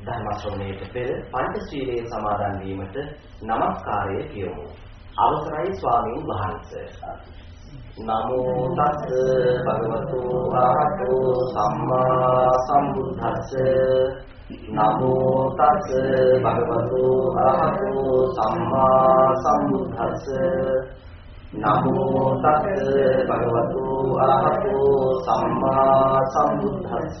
ධර්ම ශ්‍රවණයට පෙර පංචශීලයේ සමාදන් වීමට নমස්කාරය කියමු. අවසරයි ස්වාමීන් වහන්සේ. නමෝ තස් භගවතු ආරහතෝ සම්මා සම්බුද්දස්ස නමෝ තස් භගවතු ආරහතෝ සම්මා සම්බුද්දස්ස නමෝ තස් භගවතු ආරහතෝ සම්මා සම්බුද්දස්ස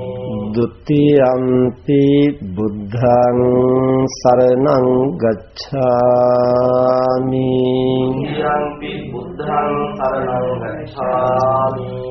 ဒ ුතියම්පි බුද්ධං සරණං ගච්ඡාමි ဒ ුතියම්පි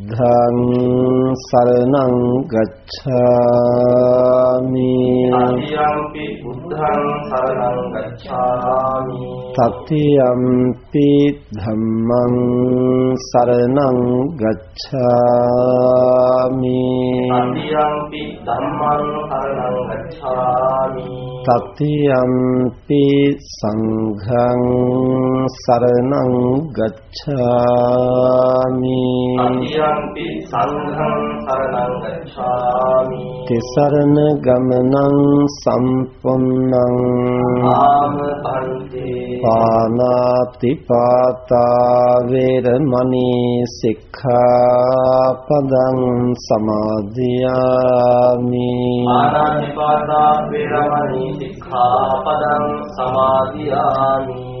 සංඝං සරණං ගච්ඡාමි ဒ ුතියම්පි සංඝං සරණං ගච්ඡාමි තත්තියම්පි බුද්ධං සරණං ගච්ඡාමි. තත්තියම්පි බුද්ධං සරණං ගච්ඡාමි. තත්තියම්පි ධම්මං සරණං ගච්ඡාමි තත්තියම්පි ධම්මං සරණං ගච්ඡාමි තත්තියම්පි සංඝං සරණං ගච්ඡාමි තත්තියම්පි සංඝං සරණං ගච්ඡාමි තිසරණ ගමනං සම්පන්නං ආම පන්තේ පානාති පාතා වේරමණී සික්ඛාපදං සමාදියාමි. පානාති පාතා වේරමණී සික්ඛාපදං සමාදියාමි.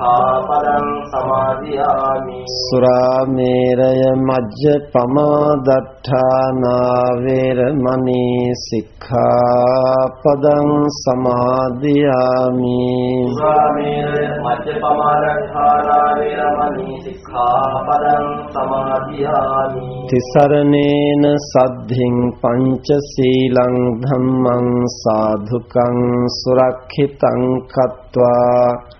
සික්ඛාපදං සමාදියාමි සුරාමේරය මජ්ජපමාදට්ඨානා වේරමණී සික්ඛාපදං සමාදියාමි සුරාමේරය මජ්ජපමාදඨානා වේරමණී සික්ඛාපදං සමාදියාමි තිසරණේන සද්ධින් පංචශීලං ධම්මං සාධුකං සුරක්ෂිතං කତ୍වා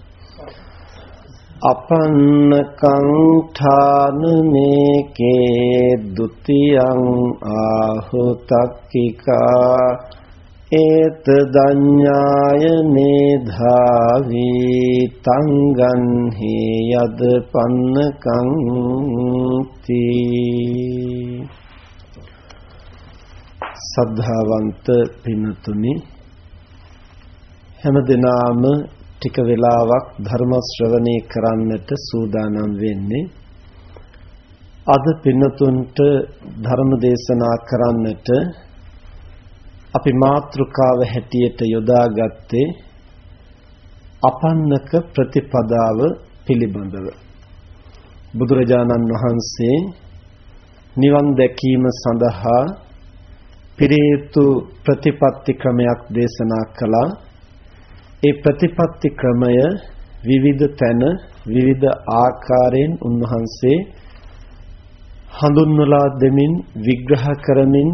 අපන්නකං ඨාන මේකේ ဒ ුතියං ආහුතක්කිකා ඒත දඤ්ඤාය නේධාවි තංගන් හි යද පන්නකං තී සද්ධාවන්ත පින්තුනි හැමදෙනාම ටික වෙලාවක් ධර්ම ශ්‍රවණය කරන්නට සූදානම් වෙන්නේ. අද පින්නතුන්ට ධර්ම දේශනා කරන්නට අපි මාතෘකාව හැටියට යොදාගත්තේ අපන්නක ප්‍රතිපදාව පිළිබඳව. බුදුරජාණන් වහන්සේ නිවන් දැකීම සඳහා පිරියුතු ප්‍රතිපත්ති ක්‍රමයක් දේශනා කළා. ඒ ප්‍රතිපත්ති ක්‍රමය විවිධ තැන විවිධ ආකාරයෙන් උන්වහන්සේ හඳුන්වලා දෙමින් විග්‍රහ කරමින්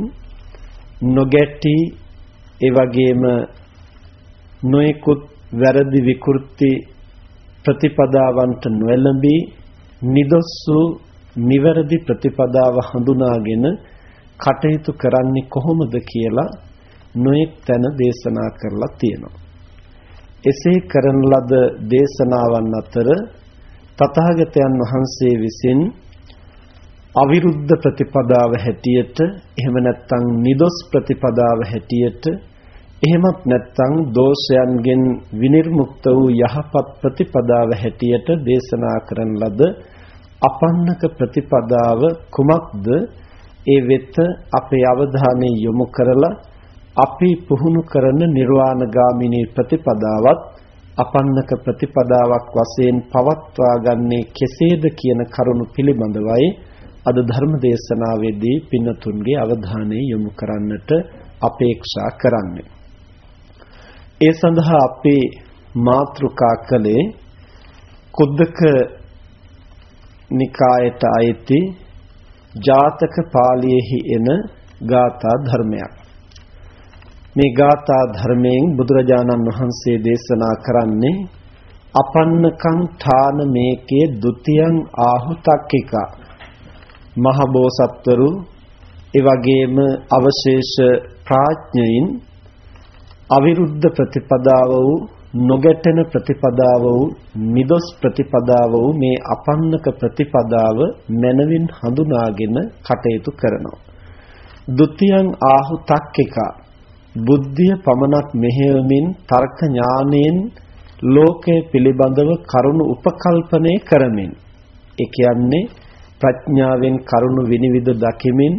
නොගැටි ඒ වගේම නොයෙකුත් වැරදි විකෘති ප්‍රතිපදාවන්ට නොඇලඹී නිදොස් වූ නිවැරදි ප්‍රතිපදාව හඳුනාගෙන කටයුතු කරන්නේ කොහොමද කියලා නොයෙක් තැන දේශනා කරලා තියෙනවා. එසේ කරන ලද දේශනාවන් අතර තථාගතයන් වහන්සේ විසින් අවිරුද්ධ ප්‍රතිපදාව හැටියට එහෙම නැත්නම් නිදොස් ප්‍රතිපදාව හැටියට එහෙමත් නැත්නම් දෝෂයන්ගෙන් විනිර්මුක්ත වූ යහපත් ප්‍රතිපදාව හැටියට දේශනා කරන ලද අපන්නක ප්‍රතිපදාව කුමක්ද? ඒ වෙත අපේ අවධානය යොමු කරලා අපි පුහුණු කරන නිර්වාණගාමිනී ප්‍රතිපදාවත් අපන්නක ප්‍රතිපදාවක් වශයෙන් පවත්වා ගන්නේ කෙසේද කියන කරුණු පිළිබඳවයි අද ධර්ම දේශනාවේදී පින්නතුන්ගේ අවධානය යොමු කරන්නට අපේක්ෂා කරන්නේ. ඒ සඳහා අපේ මාතෘකා කළේ කුද්දක නිකායට අයිති ජාතක පාළියේහි එන ගාථා ධර්මයක්. මේ ගාථා ධර්මයෙන් බුදුරජාණන් වහන්සේ දේශනා කරන්නේ අපන්නකං ඨාන මේකේ ဒ ුතියං ආහුතක්කික. මහ බෝසත්වරු ඒ වගේම අවශේෂ ප්‍රඥයින් අවිරුද්ධ ප්‍රතිපදාව වූ නොගැටෙන ප්‍රතිපදාව වූ නිදොස් ප්‍රතිපදාව වූ මේ අපන්නක ප්‍රතිපදාව මනවින් හඳුනාගෙන කටයුතු කරනවා. ဒ ුතියං ආහුතක්කික. බුද්ධිය පමණක් මෙහෙයමින් තර්ක ඥානයෙන් ලෝකය පිළිබඳව කරුණු උපකල්පනය කරමින් ඒ කියන්නේ ප්‍රඥාවෙන් කරුණු විනිවිද දකිමින්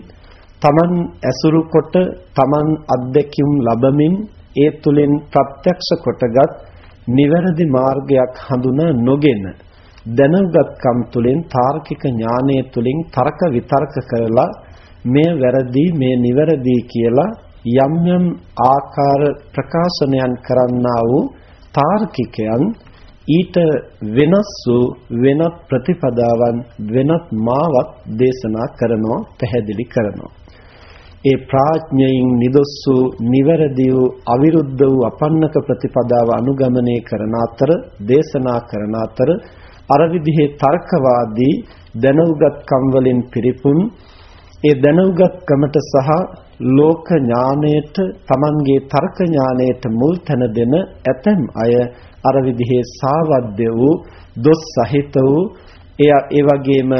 තමන් ඇසුරු කොට තමන් අත්දැකීම් ලබමින් ඒ තුලින් ප්‍රත්‍යක්ෂ කොටගත් නිවැරදි මාර්ගයක් හඳුනා නොගෙන දැනුගත්කම් තුලින් තාර්කික ඥානය තුලින් තර්ක විතර්ක කරලා මේ වැරදි මේ නිවැරදි කියලා යම් යම් ආකාර ප්‍රකාශනයන් කරන්නා වූ තාර්කිකයන් ඊට වෙනස් වූ වෙනත් ප්‍රතිපදාවන් වෙනත් මාවක් දේශනා කරනවා පැහැදිලි කරනවා. ඒ ප්‍රඥයෙන් නිදොස් වූ නිවැරදි වූ අවිරුද්ධ වූ අපන්නක ප්‍රතිපදාව අනුගමනය කරන අතර දේශනා කරන අතර අර විදිහේ තර්කවාදී දැනුගත්කම් වලින් පිරිපුන් ඒ දැනුගත්කමට සහ ලෝක ඥාණයට Tamanගේ තර්ක ඥාණයට මුල් තැන දෙන ඇතැම් අය අර විදිහේ සාවද්‍ය වූ දොස් සහිත වූ එය ඒ වගේම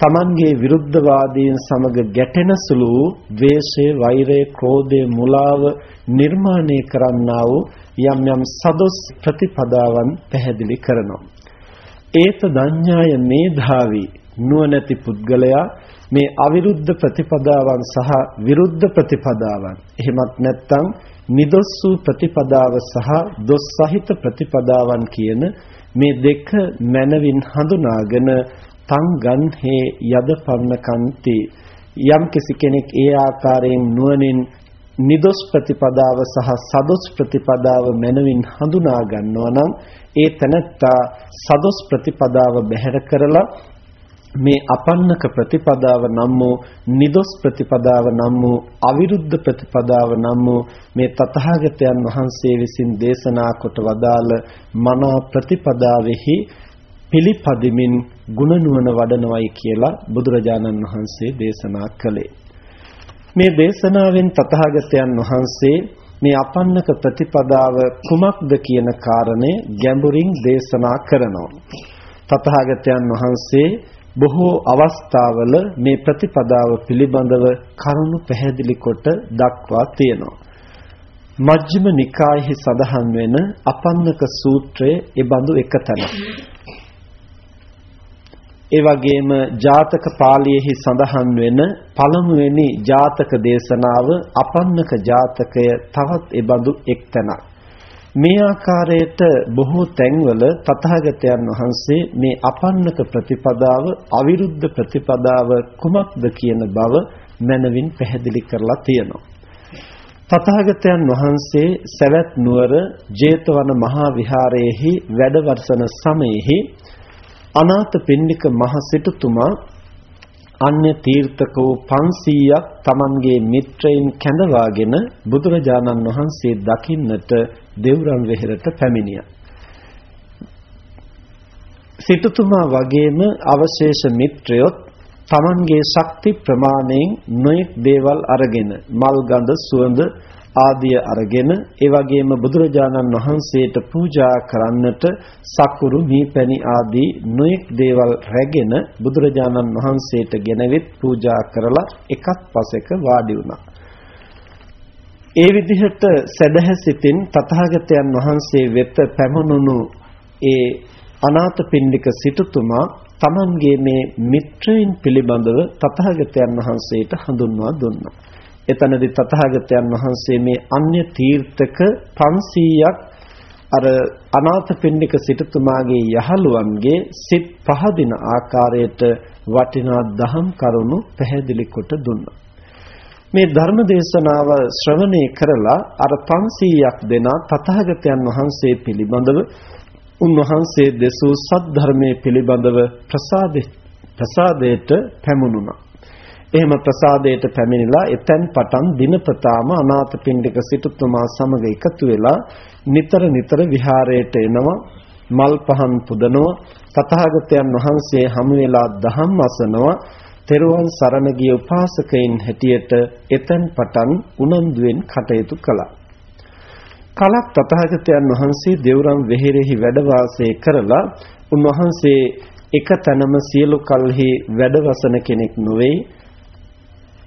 Tamanගේ විරුද්ධවාදීන් සමග ගැටෙන සුළු ද්වේෂය, වෛරය, ක්‍රෝධය, මුලාව නිර්මාණය කරන්නා වූ යම් යම් සදොස් ප්‍රතිපදාවන් පැහැදිලි කරනවා. ඒත දඤ්ඤාය මේධාවි නුවණැති පුද්ගලයා මේ අවිරුද්ධ ප්‍රතිපදාවන් සහ විරුද්ධ ප්‍රතිපදාවන්. එහෙමත් නැත්නම් නිදොස් වූ ප්‍රතිපදාව සහ දොස් සහිත ප්‍රතිපදාවන් කියන මේ දෙක මනවින් හඳුනාගෙන තං ගන්හේ යද පන්නකන්ති යම් කෙනෙක් ඒ ආකාරයෙන් නුවණින් නිදොස් ප්‍රතිපදාව සහ සදොස් ප්‍රතිපදාව මනවින් හඳුනා ගන්නවා නම් ඒ තනත්තා සදොස් ප්‍රතිපදාව බැහැර කරලා මේ අපන්නක ප්‍රතිපදාව නම් වූ නිදොස් ප්‍රතිපදාව නම් වූ අවිරුද්ධ ප්‍රතිපදාව නම් වූ මේ තථාගතයන් වහන්සේ විසින් දේශනා කොට වදාළ මනා ප්‍රතිපදාවෙහි පිළිපදිමින් ගුණ නුවණ වඩනවයි කියලා බුදුරජාණන් වහන්සේ දේශනා කළේ මේ දේශනාවෙන් තථාගතයන් වහන්සේ මේ අපන්නක ප්‍රතිපදාව කුමක්ද කියන කාරණය ගැඹුරින් දේශනා කරනවා. තථාගතයන් වහන්සේ බොහෝ අවස්ථාවල මේ ප්‍රතිපදාව පිළිබඳව කරුණු පැහැදිලි කොට දක්වා තියෙනවා. මජ්ක්‍ධිම නිකායෙහි සඳහන් වෙන අපන්නක සූත්‍රයේ ඒ බඳු එක තැනක්. ඒ වගේම ජාතක පාළියේහි සඳහන් වෙන පළමුවෙනි ජාතක දේශනාව අපන්නක ජාතකය තවත් ඒ බඳු එක්තැනක්. මේ ආකාරයට බොහෝ තැන්වල තථාගතයන් වහන්සේ මේ අපන්නක ප්‍රතිපදාව අවිරුද්ධ ප්‍රතිපදාව කුමක්ද කියන බව මනවින් පැහැදිලි කරලා තියෙනවා. තථාගතයන් වහන්සේ සවැත් නුවර ජේතවන මහා විහාරයේහි වැඩවසන සමයේහි අනාථපිණ්ඩික මහ සිටුතුමා අන්‍ය තීර්ථක වූ 500ක් Tamanගේ මිත්‍රයින් කැඳවාගෙන බුදුරජාණන් වහන්සේ දකින්නට දෙව්රම් වෙහෙරට පැමිණියා. සිටුතුමා වගේම අවශේෂ මිත්‍රයොත් Tamanගේ ශක්ති ප්‍රමාණයෙන් නොයෙක් දේවල් අරගෙන මල් ගඳ සුවඳ ආදිය අරගෙන ඒ වගේම බුදුරජාණන් වහන්සේට පූජා කරන්නට සකුරු මීපැණි ආදී නොයෙක් දේවල් රැගෙන බුදුරජාණන් වහන්සේට ගෙනවිත් පූජා කරලා එකත් පසෙක වාඩි වුණා. ඒ විදිහට සදහසිතින් තථාගතයන් වහන්සේ වෙත පැමුණුණු ඒ අනාථපිණ්ඩික සිටුතුමා තමන්ගේ මේ මිත්‍රයින් පිළිබඳව තථාගතයන් වහන්සේට හඳුන්වා දුන්නා. එතනදී තථාගතයන් වහන්සේ මේ අන්‍ය තීර්ථක 500ක් අර අනාථපිණ්ඩික සිටුතුමාගේ යහළුවන්ගේ සිත් පහදින ආකාරයට වටිනා දහම් කරුණු පැහැදිලි කොට දුන්නා. මේ ධර්ම දේශනාව ශ්‍රවණය කරලා අර 500ක් දෙනා තථාගතයන් වහන්සේ පිළිබඳව උන්වහන්සේ දෙසූ සත්‍ය ධර්මයේ පිළිබඳව ප්‍රසාදේ ප්‍රසාදයට පැමුණුණා. එහෙම ප්‍රසාදයට පැමිණිලා එතෙන් පටන් දිනපතාම අනාථපිණ්ඩික සිටුතුමා සමග එකතු වෙලා නිතර නිතර විහාරයට එනවා මල් පහන් පුදනවා තථාගතයන් වහන්සේ හමු වෙලා දහම් අසනවා තෙරුවන් සරණ ගිය උපාසකයින් හැටියට එතෙන් පටන් උනන්දුවෙන් කටයුතු කළා. කලක් තථාගතයන් වහන්සේ දෙවුරම් වෙහෙරෙහි වැඩ කරලා උන්වහන්සේ එක තැනම සියලු කල්හි වැඩවසන කෙනෙක් නොවේ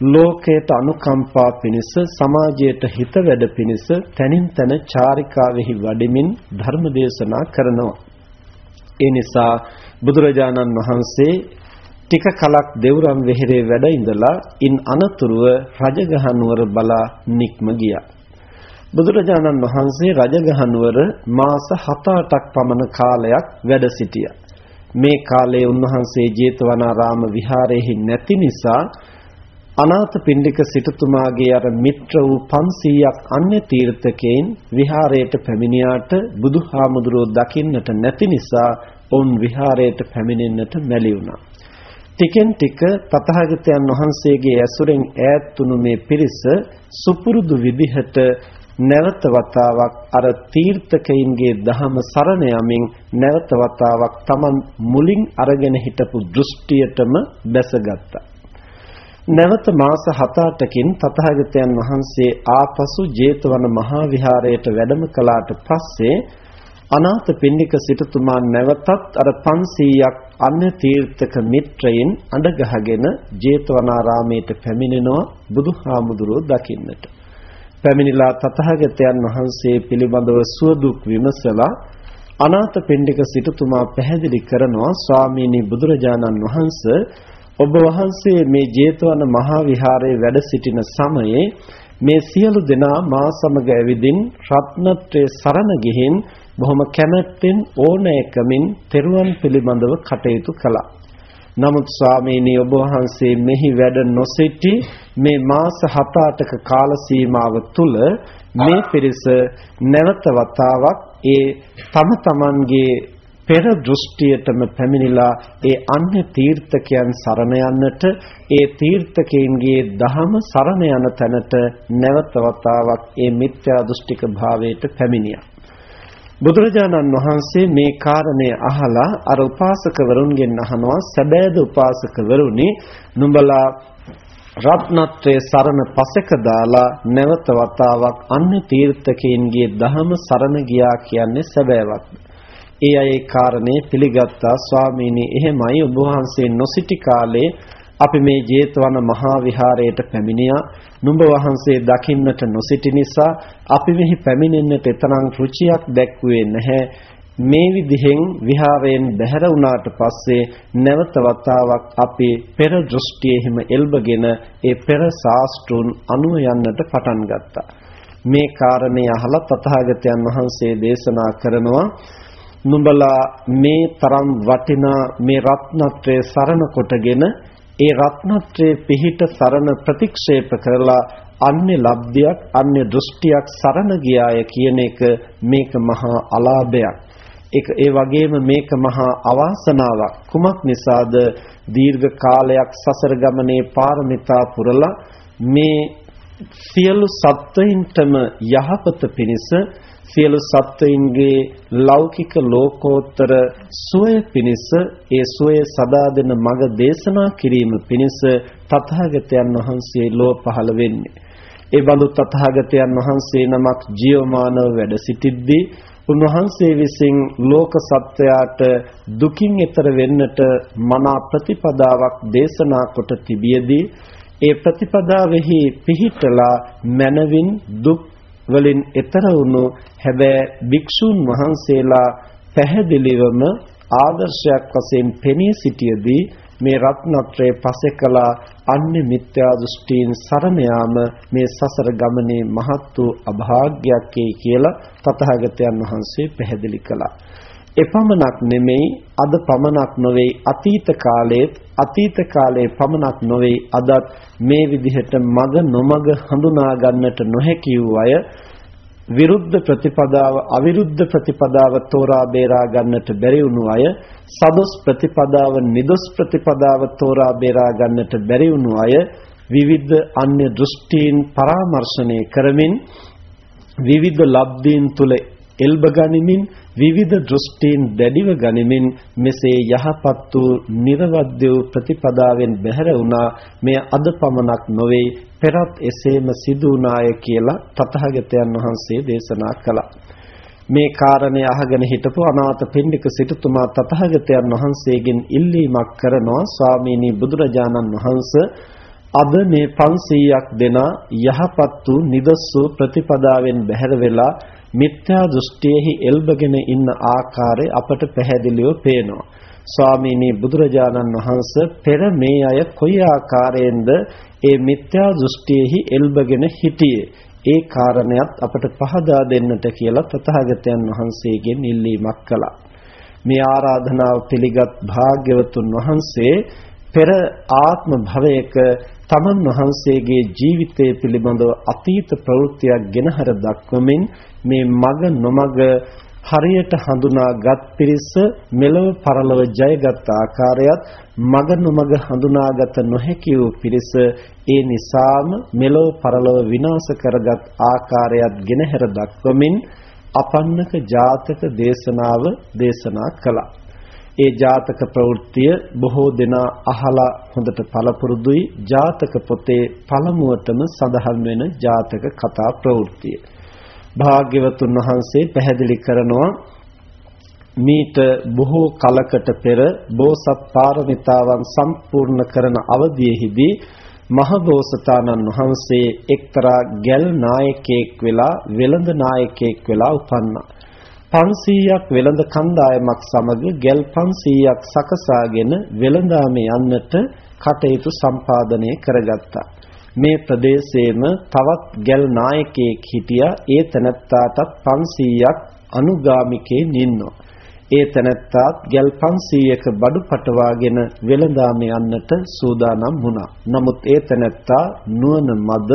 ලෝකයට අනුකම්පා පිණිස සමාජයට හිත වැඩ පිණිස තනින් තන චාරිකාවෙහි වඩමින් ධර්ම දේශනා කරනවා. ඒ නිසා බුදුරජාණන් වහන්සේ ටික කලක් දෙවුරම් වෙහෙරේ වැඩ ඉඳලා ඉන් අනතුරුව රජගහ නුවර බලා නික්ම ගියා. බුදුරජාණන් වහන්සේ රජගහ නුවර මාස 7-8ක් පමණ කාලයක් වැඩ සිටියා. මේ කාලයේ උන්වහන්සේ ජේතවනාරාම විහාරයේ නැති නිසා අනාථපිණ්ඩික සිටුතුමාගේ අර මිත්‍ර වූ 500ක් අන්‍ය තීර්ථකයන් විහාරයට පැමිණියාට බුදුහාමුදුරුව දකින්නට නැති නිසා ඔවුන් විහාරයට පැමිණෙන්නට මැලි වුණා. ටිකෙන් ටික තථාගතයන් වහන්සේගේ ඇසුරෙන් ඈත් වුණු මේ පිරිස සුපුරුදු විදිහට නැවත වතාවක් අර තීර්ථකයින්ගේ දහම සරණ යමින් නැවත වතාවක් Taman මුලින් අරගෙන හිටපු දෘෂ්ටියටම බැසගත්තා. නැවත මාස 7-8කින් තථාගතයන් වහන්සේ ආපසු ජේතවන මහා විහාරයට වැඩම කළාට පස්සේ අනාථපිණ්ඩික සිටුතුමා නැවතත් අර 500ක් අන්‍ය තීර්ථක මිත්‍රයින් අඬගහගෙන ජේතවනාරාමයට පැමිණෙනවා බුදුහාමුදුරුවෝ දකින්නට. පැමිණිලා තථාගතයන් වහන්සේ පිළිබඳව සුවදුක් විමසලා අනාථපිණ්ඩික සිටුතුමා පැහැදිලි කරනවා ස්වාමීනි බුදුරජාණන් වහන්සේ ඔබ වහන්සේ මේ ජේතවන මහා විහාරයේ වැඩ සිටින සමයේ මේ සියලු දෙනා මා සමග ඇවිදින් රත්නත්‍රයේ සරණ ගිහින් බොහොම කැමැත්තෙන් ඕනෑකමින් තෙරුවන් පිළිබඳව කටයුතු කළා. නමුත් ස්වාමීනි ඔබ වහන්සේ මෙහි වැඩ නොසිටි මේ මාස 7-8ක කාල සීමාව තුල මේ පිරිස නැවත වතාවක් ඒ තම තමන්ගේ පෙර දෘෂ්ටියටම පැමිණිලා ඒ අන්‍ය තීර්ථකයන් සරණ යන්නට ඒ තීර්ථකයන්ගේ දහම සරණ යන තැනට නැවත වතාවක් ඒ මිත්‍යා දෘෂ්ටික භාවයට පැමිණියා. බුදුරජාණන් වහන්සේ මේ කාරණය අහලා අර උපාසකවරුන්ගෙන් අහනවා සැබෑද උපාසකවරුනි නුඹලා රත්නත්‍රයේ සරණ පසෙක දාලා නැවත වතාවක් අන්‍ය තීර්ථකයන්ගේ දහම සරණ ගියා කියන්නේ සැබෑවක්ද ඒ අය ඒ කාරණේ පිළිගත්තා. ස්වාමීනි එහෙමයි. ඔබ වහන්සේ නොසිටි කාලේ අපි මේ ජේතවන මහා විහාරයට පැමිණියා. නුඹ වහන්සේ දකින්නට නොසිටි නිසා අපි මෙහි පැමිණෙන්නට තරම් රුචියක් දැක්ුවේ නැහැ. මේ විදිහෙන් විහාරයෙන් බැහැර වුණාට පස්සේ නැවත වතාවක් අපි පෙර දෘෂ්ටියෙහිම එල්බගෙන ඒ පෙර ශාස්ත්‍රුන් අනුව යන්නට පටන් ගත්තා. මේ කාරණේ අහලා තථාගතයන් වහන්සේ දේශනා කරනවා නුඹලා මේ තරම් වටිනා මේ රත්නත්‍රය සරණ කොටගෙන ඒ රත්නත්‍රයේ පිහිට සරණ ප්‍රතික්ෂේප කරලා අන්‍ය ලබ්ධයක් අන්‍ය දෘෂ්ටියක් සරණ ගියාය කියන එක මේක මහා අලාභයක්. ඒක ඒ වගේම මේක මහා අවාසනාවක්. කුමක් නිසාද? දීර්ඝ කාලයක් සසර ගමනේ පාරමිතා පුරලා මේ සියලු සත්වයින්ටම යහපත පිණිස සියලු සත්වයින්ගේ ලෞකික ලෝකෝත්තර සුවය පිණිස ඒ සුවය සදා දෙන මඟ දේශනා කිරීම පිණිස තථාගතයන් වහන්සේ ලෝ පහළ වෙන්නේ. ඒ බඳු තථාගතයන් වහන්සේ නමක් ජීවමානව වැඩ සිටිද්දී උන්වහන්සේ විසින් ලෝක සත්වයාට දුකින් එතර වෙන්නට මනා ප්‍රතිපදාවක් දේශනා කොට තිබියදී ඒ ප්‍රතිපදාවෙහි පිහිටලා මනවින් දුක් වලින් එතර වුණු හැබැයි භික්ෂුන් වහන්සේලා පැහැදිලිවම ආදර්ශයක් වශයෙන් පෙනී සිටියේදී මේ රත්නත්‍රයේ පසෙකලා අන්‍ය මිත්‍යා දෘෂ්ටීන් සරණ යාම මේ සසර ගමනේ මහත් වූ අභාග්‍යයක්යි කියලා තථාගතයන් වහන්සේ පැහැදිලි කළා. එපමණක් නෙමෙයි අද පමණක් නොවේ. අතීත කාලයේත් අතීත කාලයේ පමණක් නොවේ. අදත් මේ විදිහට මග නොමග හඳුනා ගන්නට නොහැකි වූ අය විරුද්ධ ප්‍රතිපදාව අවිරුද්ධ ප්‍රතිපදාව තෝරා බේරා ගන්නට බැරි වුණු අය සදොස් ප්‍රතිපදාව නිදොස් ප්‍රතිපදාව තෝරා බේරා ගන්නට බැරි වුණු අය විවිධ අන්‍ය දෘෂ්ටීන් පරාමර්ශණය කරමින් විවිධ ලබ්ධීන් තුල එල්බ ගනිමින් විවිධ දෘෂ්ටීන් දැඩිව ගනිමින් මෙසේ යහපත් වූ නිර්වද්‍ය වූ ප්‍රතිපදාවෙන් බැහැර වුණා. මේ අද පමණක් නොවේ. පෙරත් එසේම සිදු වුණාය කියලා තථාගතයන් වහන්සේ දේශනා කළා. මේ කාරණේ අහගෙන හිටපු අනාථ පින්ඩික සිටුතුමා තථාගතයන් වහන්සේගෙන් ඉල්ලීමක් කරනවා. ස්වාමීනි බුදුරජාණන් වහන්සේ අද මේ 500ක් දෙනා යහපත් වූ නිදස් වූ ප්‍රතිපදාවෙන් බැහැර වෙලා මිත්‍යා දෘෂ්ටියෙහි එල්බගෙන ඉන්න ආකාරය අපට පැහැදිලිව පේනවා. ස්වාමීනි බුදුරජාණන් වහන්සේ පෙර මේ අය කොයි ආකාරයෙන්ද ඒ මිත්‍යා දෘෂ්ටියෙහි එල්බගෙන හිටියේ ඒ කාරණයක් අපට පහදා දෙන්නට කියලා තථාගතයන් වහන්සේගෙන් ඉල්ලීමක් කළා. මේ ආරාධනාව පිළිගත් භාග්‍යවතුන් වහන්සේ පෙර ආත්ම භවයක තමන් වහන්සේගේ ජීවිතය පිළිබඳව අතීත ප්‍රවෘත්තියක් ගෙනහැර දක්වමින් මේ මග නොමග හරියට හඳුනාගත් පිරිස මෙලව පරලව ජයගත් ආකාරයත් මග නොමග හඳුනාගත නොහැකි වූ පිරිස ඒ නිසාම මෙලව පරලව විනාශ කරගත් ආකාරයත් ගෙනහැර දක්වමින් අපන්නක ජාතක දේශනාව දේශනා කළා. ඒ ජාතක ප්‍රවෘත්තිය බොහෝ දෙනා අහලා හොඳට පළපුරුදුයි ජාතක පොතේ පළමුවටම සඳහන් වෙන ජාතක කතා ප්‍රවෘත්තිය. භාග්‍යවතුන් වහන්සේ පැහැදිලි කරනවා මීට බොහෝ කලකට පෙර බෝසත් පාරමිතාවන් සම්පූර්ණ කරන අවධියේදී මහබෝසතාණන් වහන්සේ එක්තරා ගැල් නායකයෙක් වෙලා වෙළඳ නායකයෙක් වෙලා උපන්නා. 500ක් වෙළඳ කණ්ඩායමක් සමග ගැල් 500ක් සකසාගෙන වෙළඳාමේ යන්නට කටයුතු සම්පාදනය කරගත්තා. මේ ප්‍රදේශයේම තවත් ගැල් නායකයෙක් හිටියා ඒ තැනත්තාටත් 500ක් අනුගාමිකයන් ඉන්නවා. ඒ තැනැත්තාත් ගල් 500ක බඩු පටවාගෙන වෙළඳාම යන්නට සූදානම් වුණා. නමුත් ඒ තැනැත්තා නුවණ මද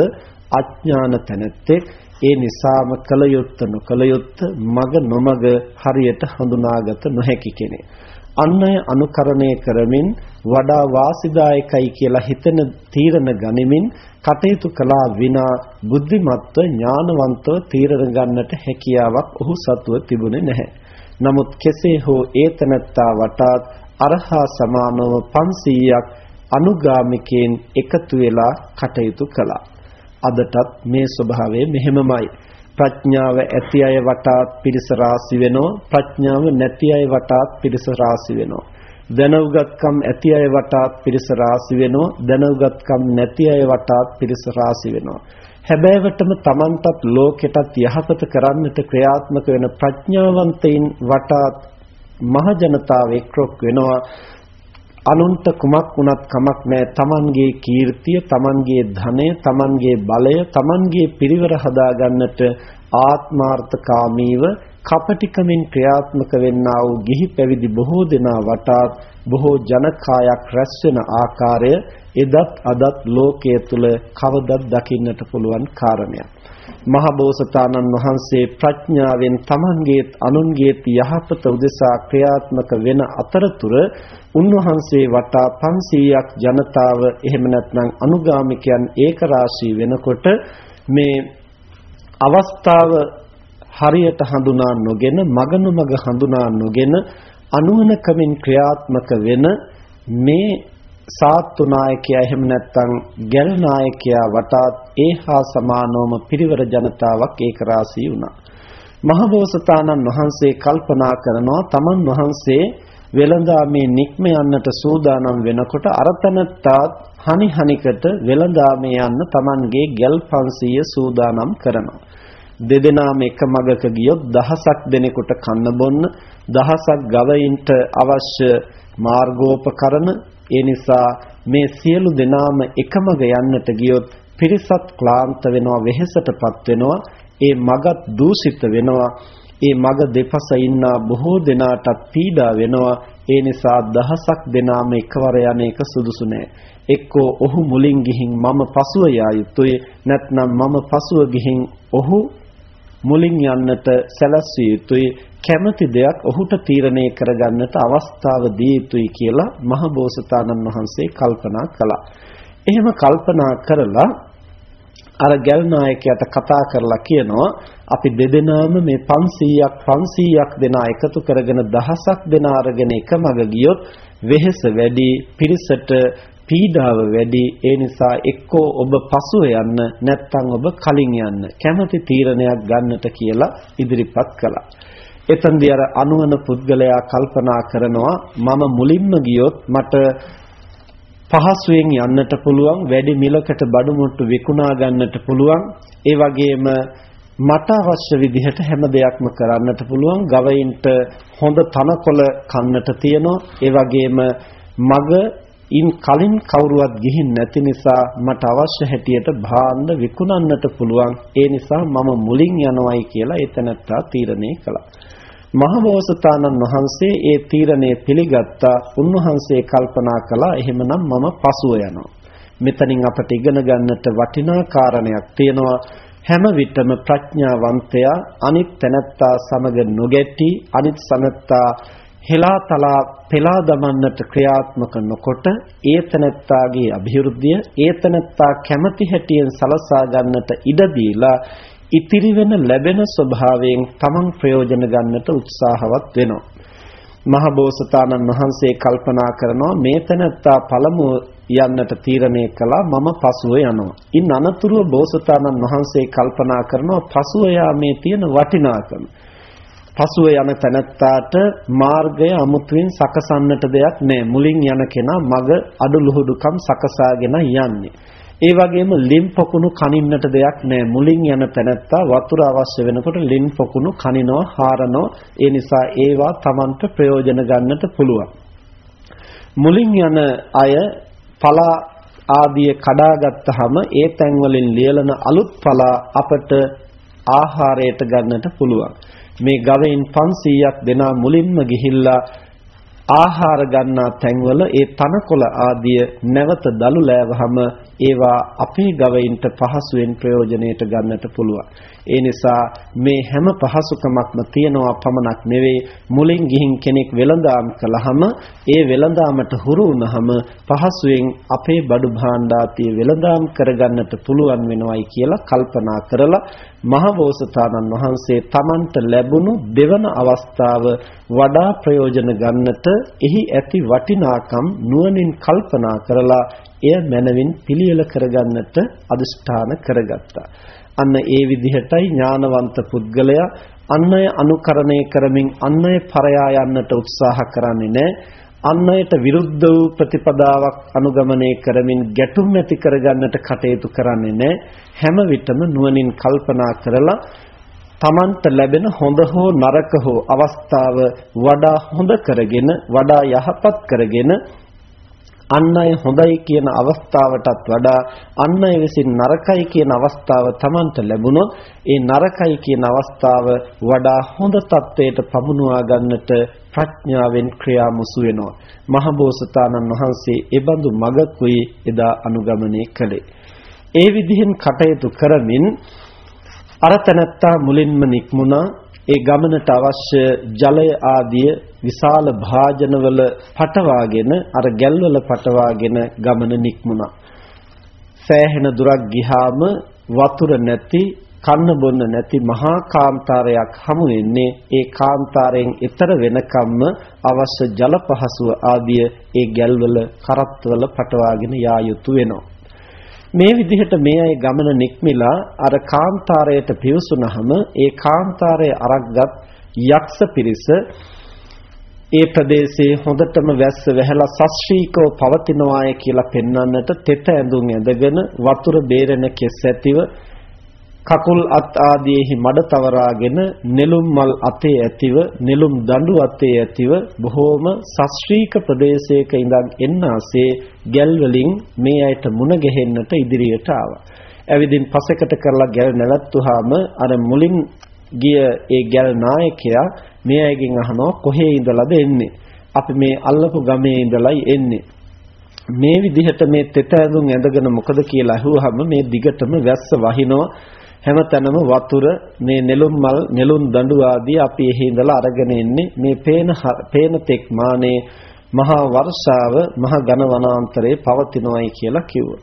අඥාන තැනැත්තෙක් ඒ නිසාම කල යුත්ත නොකල යුත්ත මග නොමග හරියට හඳුනාගත නොහැකි කෙනෙක්. අන්නය අනුකරණය කරමින් වඩා වාසිදායකයි කියලා හිතන තීරණ ගනිමින් කටයුතු කළා විනා බුද්ධිමත්ව ඥානවන්තව තීරණ ගන්නට හැකියාවක් ඔහු සතුව තිබුණේ නැහැ. නමුත් කෙසේ හෝ ඒතනත්තා වටාත් අරහා සමානව 500ක් අනුගාමිකයන් එකතු වෙලා කටයුතු කළා. අදටත් මේ ස්වභාවය මෙහෙමමයි. ප්‍රඥාව ඇති අය වටාත් පිරිස රාසි වෙනවා. ප්‍රඥාව නැති අය වටාත් පිරිස රාසි වෙනවා. දැනුගත්කම් ඇති අය වටාත් පිරිස රාසි වෙනවා. දැනුගත්කම් නැති අය වටාත් පිරිස රාසි වෙනවා. හැබෑවටම Tamanටත් ලෝකෙටත් යහපත කරන්නට ක්‍රියාත්මක වෙන ප්‍රඥාවන්තයින් වටාත් මහ ජනතාව එක්රොක් වෙනවා. අනුන්ට කුමක් වුණත් කමක් නැහැ තමන්ගේ කීර්තිය තමන්ගේ ධනය තමන්ගේ බලය තමන්ගේ පිරිවර හදාගන්නට ආත්මාර්ථකාමීව කපටිකමින් ක්‍රියාත්මක වෙන්නා වූ ගිහි පැවිදි බොහෝ දෙනා වටාත් බොහෝ ජනකායක් රැස් වෙන ආකාරය එදත් අදත් ලෝකයේ තුල කවදත් දකින්නට පුළුවන් කාරණයක්. මහබෝසතාණන් වහන්සේ ප්‍රඥාවෙන් තමන්ගේත් අනුන්ගේත් යහපත උදෙසා ක්‍රියාත්මක වෙන අතරතුර උන්වහන්සේ වටා 500ක් ජනතාව එහෙම නැත්නම් අනුගාමිකයන් ඒකරාශී වෙනකොට මේ අවස්ථාව හරියට හඳුනා නොගෙන මගනුමග හඳුනා නොගෙන අනුවනකමින් ක්‍රියාත්මක වෙන මේ සාත්තු නායකයා එහෙම නැත්නම් ගැල් නායකයා වටාත් ඒහා සමානවම පිරිවර ජනතාවක් ඒක රාසී වුණා. මහබෝසතාණන් වහන්සේ කල්පනා කරනවා තමන් වහන්සේ වෙළඳාමේ නික්ම යන්නට සූදානම් වෙනකොට අරතනත්තාත් හනි හනිකට වෙළඳාමේ යන්න තමන්ගේ ගැල් 500 සූදානම් කරනවා. දෙදෙනාම එක මගක ගියොත් දහසක් දෙනෙකුට කන්න බොන්න දහසක් ගවයින්ට අවශ්‍ය මාර්ගෝපකරණ ඒ නිසා මේ සියලු දෙනාම එකමග යන්නට ගියොත් පිරිසත් ක්ලාන්ත වෙනවා වෙහෙසටපත් වෙනවා ඒ මගත් දූෂිත වෙනවා ඒ මග දෙපස ඉන්නා බොහෝ දෙනාට පීඩා වෙනවා. ඒ නිසා දහසක් දෙනාම එකවර යන එක සුදුසු නෑ. එක්කෝ ඔහු මුලින් ගිහින් මම පසුව යා යුතුය නැත්නම් මම පසුව ගිහින් ඔහු මුලින් යන්නට සැලැස්විය යුතුයි. කැමති දෙයක් ඔහුට තීරණය කරගන්නට අවස්ථාව දී යුතුයි කියලා මහබෝසතාණන් වහන්සේ කල්පනා කළා. එහෙම කල්පනා කරලා අර ගැල් නායකයාට කතා කරලා කියනවා අපි දෙදෙනාම මේ 500ක් 500ක් දෙනා එකතු කරගෙන දහසක් දෙනා අරගෙන එකමග ගියොත් වෙහෙස වැඩි පිරිසට පීඩාව වැඩි ඒ නිසා එක්කෝ ඔබ පසුව යන්න නැත්නම් ඔබ කලින් යන්න කැමති තීරණයක් ගන්නට කියලා ඉදිරිපත් කළා. එතෙන්දී අර අනුවන පුද්ගලයා කල්පනා කරනවා මම මුලින්ම ගියොත් මට පහසුවෙන් යන්නට පුළුවන් වැඩි මිලකට බඩු මුට්ටු විකුණා ගන්නට පුළුවන්. ඒ වගේම මට අවශ්‍ය විදිහට හැම දෙයක්ම කරන්නට පුළුවන්. ගවයින්ට හොඳ තනකොළ කන්නට තියෙනවා. ඒ වගේම මග ඉන් කලින් කවුරුවත් ගිහින් නැති නිසා මට අවශ්‍ය හැටියට භාණ්ඩ විකුණන්නට පුළුවන්. ඒ නිසා මම මුලින් යනවායි කියලා එතනත්තා තීරණය කළා. මහබෝසතාණන් වහන්සේ ඒ තීරණය පිළිගත්තා. උන්වහන්සේ කල්පනා කළා එහෙමනම් මම පසුව යනවා. මෙතනින් අපට ඉගෙන ගන්නට වටිනා කාරණයක් තියෙනවා. හැම විටම ප්‍රඥාවන්තයා අනිත් තැනැත්තා සමග නොගැටි අනිත් සනත්තා හෙලාතලා පෙලා දමන්නට ක්‍රියාත්මක නොකොට ඒතනත්තාගේ અભිවෘද්ධිය ඒතනත්තා කැමැති හැටියෙන් සලසා ගන්නට ඉඩ දීලා ඉතිරි වෙන ලැබෙන ස්වභාවයෙන් තමන් ප්‍රයෝජන ගන්නට උත්සාහවත් වෙනවා. මහබෝසතාණන් වහන්සේ කල්පනා කරනවා මේ තැනත්තා පළමුව යන්නට තීරණය කළා මම පසුව යනවා. ඉන් අනතුරුව බෝසතාණන් වහන්සේ කල්පනා කරනවා පසුව යාමේ තියෙන වටිනාකම. පසුව යන තැනැත්තාට මාර්ගය අමුතුවෙන් සකසන්නට දෙයක් නැහැ. මුලින් යන කෙනා මග අඩලුහුදුකම් සකසාගෙන යන්නේ. ඒ වගේම ලිම් පොකුණු කනින්නට දෙයක් නැහැ. මුලින් යන තැනැත්තා වතුර අවශ්‍ය වෙනකොට ලිම් පොකුණු කනිනවා, හාරනවා. ඒ නිසා ඒවා Tamanට ප්‍රයෝජන ගන්නට පුළුවන්. මුලින් යන අය පලා ආදිය කඩාගත්තාම ඒ තැන් වලින් ලියලන අලුත් පලා අපට ආහාරයට ගන්නට පුළුවන්. මේ ගවයින් 500ක් දෙනා මුලින්ම ගිහිල්ලා ආහාර ගන්නා තැන්වල ඒ තනකොළ ආදිය නැවත දලු ලෑවහම ඒවා අපේ ගවයින්ට පහසුවෙන් ප්‍රයෝජනෙට ගන්නට පුළුවන්. ඒ නිසා මේ හැම පහසුකමක්ම තියනවා පමණක් නෙවෙයි මුලින් ගිහින් කෙනෙක් වෙළඳාම් කළාම ඒ වෙළඳාමට හුරු වුණාම පහසුවෙන් අපේ බඩු භාණ්ඩාතිය වෙළඳාම් කරගන්නට පුළුවන් වෙනවයි කියලා කල්පනා කරලා මහබෝසතාණන් වහන්සේ Tamanට ලැබුණු දෙවන අවස්ථාව වඩා ප්‍රයෝජන ගන්නට එහි ඇති වටිනාකම් නුවණින් කල්පනා කරලා එය මනවින් පිළියෙල කරගන්නට අදිෂ්ඨාන කරගත්තා. අන්න ඒ විදිහටයි ඥානවන්ත පුද්ගලයා අන්නය අනුකරණය කරමින් අන්නය පරයා යන්නට උත්සාහ කරන්නේ නැහැ. අන්නයට විරුද්ධ වූ ප්‍රතිපදාවක් අනුගමනය කරමින් ගැටුම් ඇති කරගන්නට කටයුතු කරන්නේ නැහැ. හැම විටම නුවණින් කල්පනා කරලා තමන්ට ලැබෙන හොඳ හෝ නරක හෝ අවස්ථාව වඩා හොඳ කරගෙන වඩා යහපත් කරගෙන අන් අය හොඳයි කියන අවස්ථාවටත් වඩා අන් අය විසින් නරකයි කියන අවස්ථාව Tamanට ලැබුණොත් ඒ නරකයි කියන අවස්ථාව වඩා හොඳ තත්වයට පමුණුවා ගන්නට ප්‍රඥාවෙන් ක්‍රියාමුසු වෙනවා. මහබෝසතාණන් වහන්සේ ඒ බඳු මගකුයි එදා අනුගමනය කළේ. ඒ විදිහෙන් කටයුතු කරමින් අර තනත්තා මුලින්ම නික්මුණා ඒ ගමනට අවශ්‍ය ජලය ආදිය විශාල භාජනවල පටවාගෙන අර ගැල්වල පටවාගෙන ගමන නික්මුණා. සෑහෙන දුරක් ගිහාම වතුර නැති කන්න බොන්න නැති මහා කාන්තාරයක් හමු වෙන්නේ ඒ කාන්තාරයෙන් ඈතර වෙනකම්ම අවශ්‍ය ජල පහසුව ආදිය ඒ ගැල්වල කරත්තවල පටවාගෙන යා යුතු වෙනවා. මේ විදිහට මේ අය ගමන නික්මිලා අර කාන්තාරයට පිවිසුනහම ඒ කාන්තාරයේ අරක්ගත් යක්ෂ පිරිස ඒ ප්‍රදේශයේ හොඳටම වැස්ස වැහැලා සස්ත්‍රීකව පවතිනවාය කියලා පෙන්වන්නට තෙත ඇඳුම් ඇඳගෙන වතුර බේරෙන කෙස් ඇතිව කකුල් අත් ආදීෙහි මඩ තවරාගෙන නෙළුම් මල් අතේ ඇතිව නෙළුම් දඬු අතේ ඇතිව බොහෝම සස්ත්‍රීක ප්‍රදේශයක ඉඳන් එන්නාසේ ගැල් වලින් මේ අයට මුණ ගැහෙන්නට ඉදිරියට ආවා. ඇවිදින් පසෙකට කරලා ගැල් නැවැත්තුවාම අර මුලින් ගිය ඒ ගැල් නායකයා මේ අයගෙන් අහනවා කොහේ ඉඳලාද එන්නේ? අපි මේ අල්ලපු ගමේ ඉඳලයි එන්නේ. මේ විදිහට මේ තෙත ඇඳුම් ඇඳගෙන මොකද කියලා අහුවාම මේ දිගටම වැස්ස වහිනවා හැමතැනම වතුර මේ නෙළුම් මල් නෙළුම් දඬු ආදී අපි එහි ඉඳලා අරගෙන එන්නේ මේ පේන පේන තෙක් මානේ මහා වර්ෂාව මහ ඝන වනාන්තරයේ පවතිනවායි කියලා කිව්වා.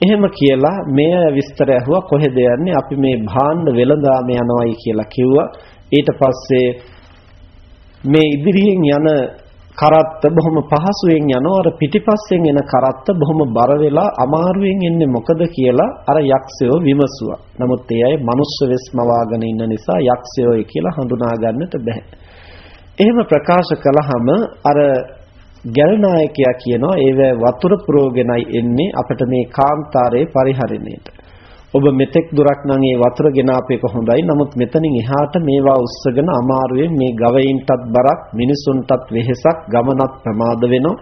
එහෙම කියලා මේ විස්තර ඇහුවා කොහෙද යන්නේ අපි මේ භාණ්ඩ වෙළඳාම යනවායි කියලා කිව්වා. ඊට පස්සේ මේ ඉදිරියෙන් යන කරත්ත බොහොම පහසුවෙන් යනවා අර පිටිපස්සෙන් එන කරත්ත බොහොම බර වෙලා අමාරුවෙන් එන්නේ මොකද කියලා අර යක්ෂයෝ විමසුවා. නමුත් ඒ අය මනුස්ස වෙස් මවාගෙන ඉන්න නිසා යක්ෂයෝයි කියලා හඳුනා ගන්නට බෑ. එහෙම ප්‍රකාශ කළාම අර ගැල්නායකයා කියනවා ඒව වතුර පුරෝගෙනයි එන්නේ අපිට මේ කාන්තාරයේ පරිහරණයට. ඔබ මෙතෙක් දුරක් නම් ඒ වතුර ගෙනාපේක හොඳයි. නමුත් මෙතනින් එහාට මේවා උස්සගෙන අමාරුවෙන් මේ ගවයින්ටත් බරක් මිනිසුන්ටත් වෙහෙසක් ගමනත් ප්‍රමාද වෙනවා.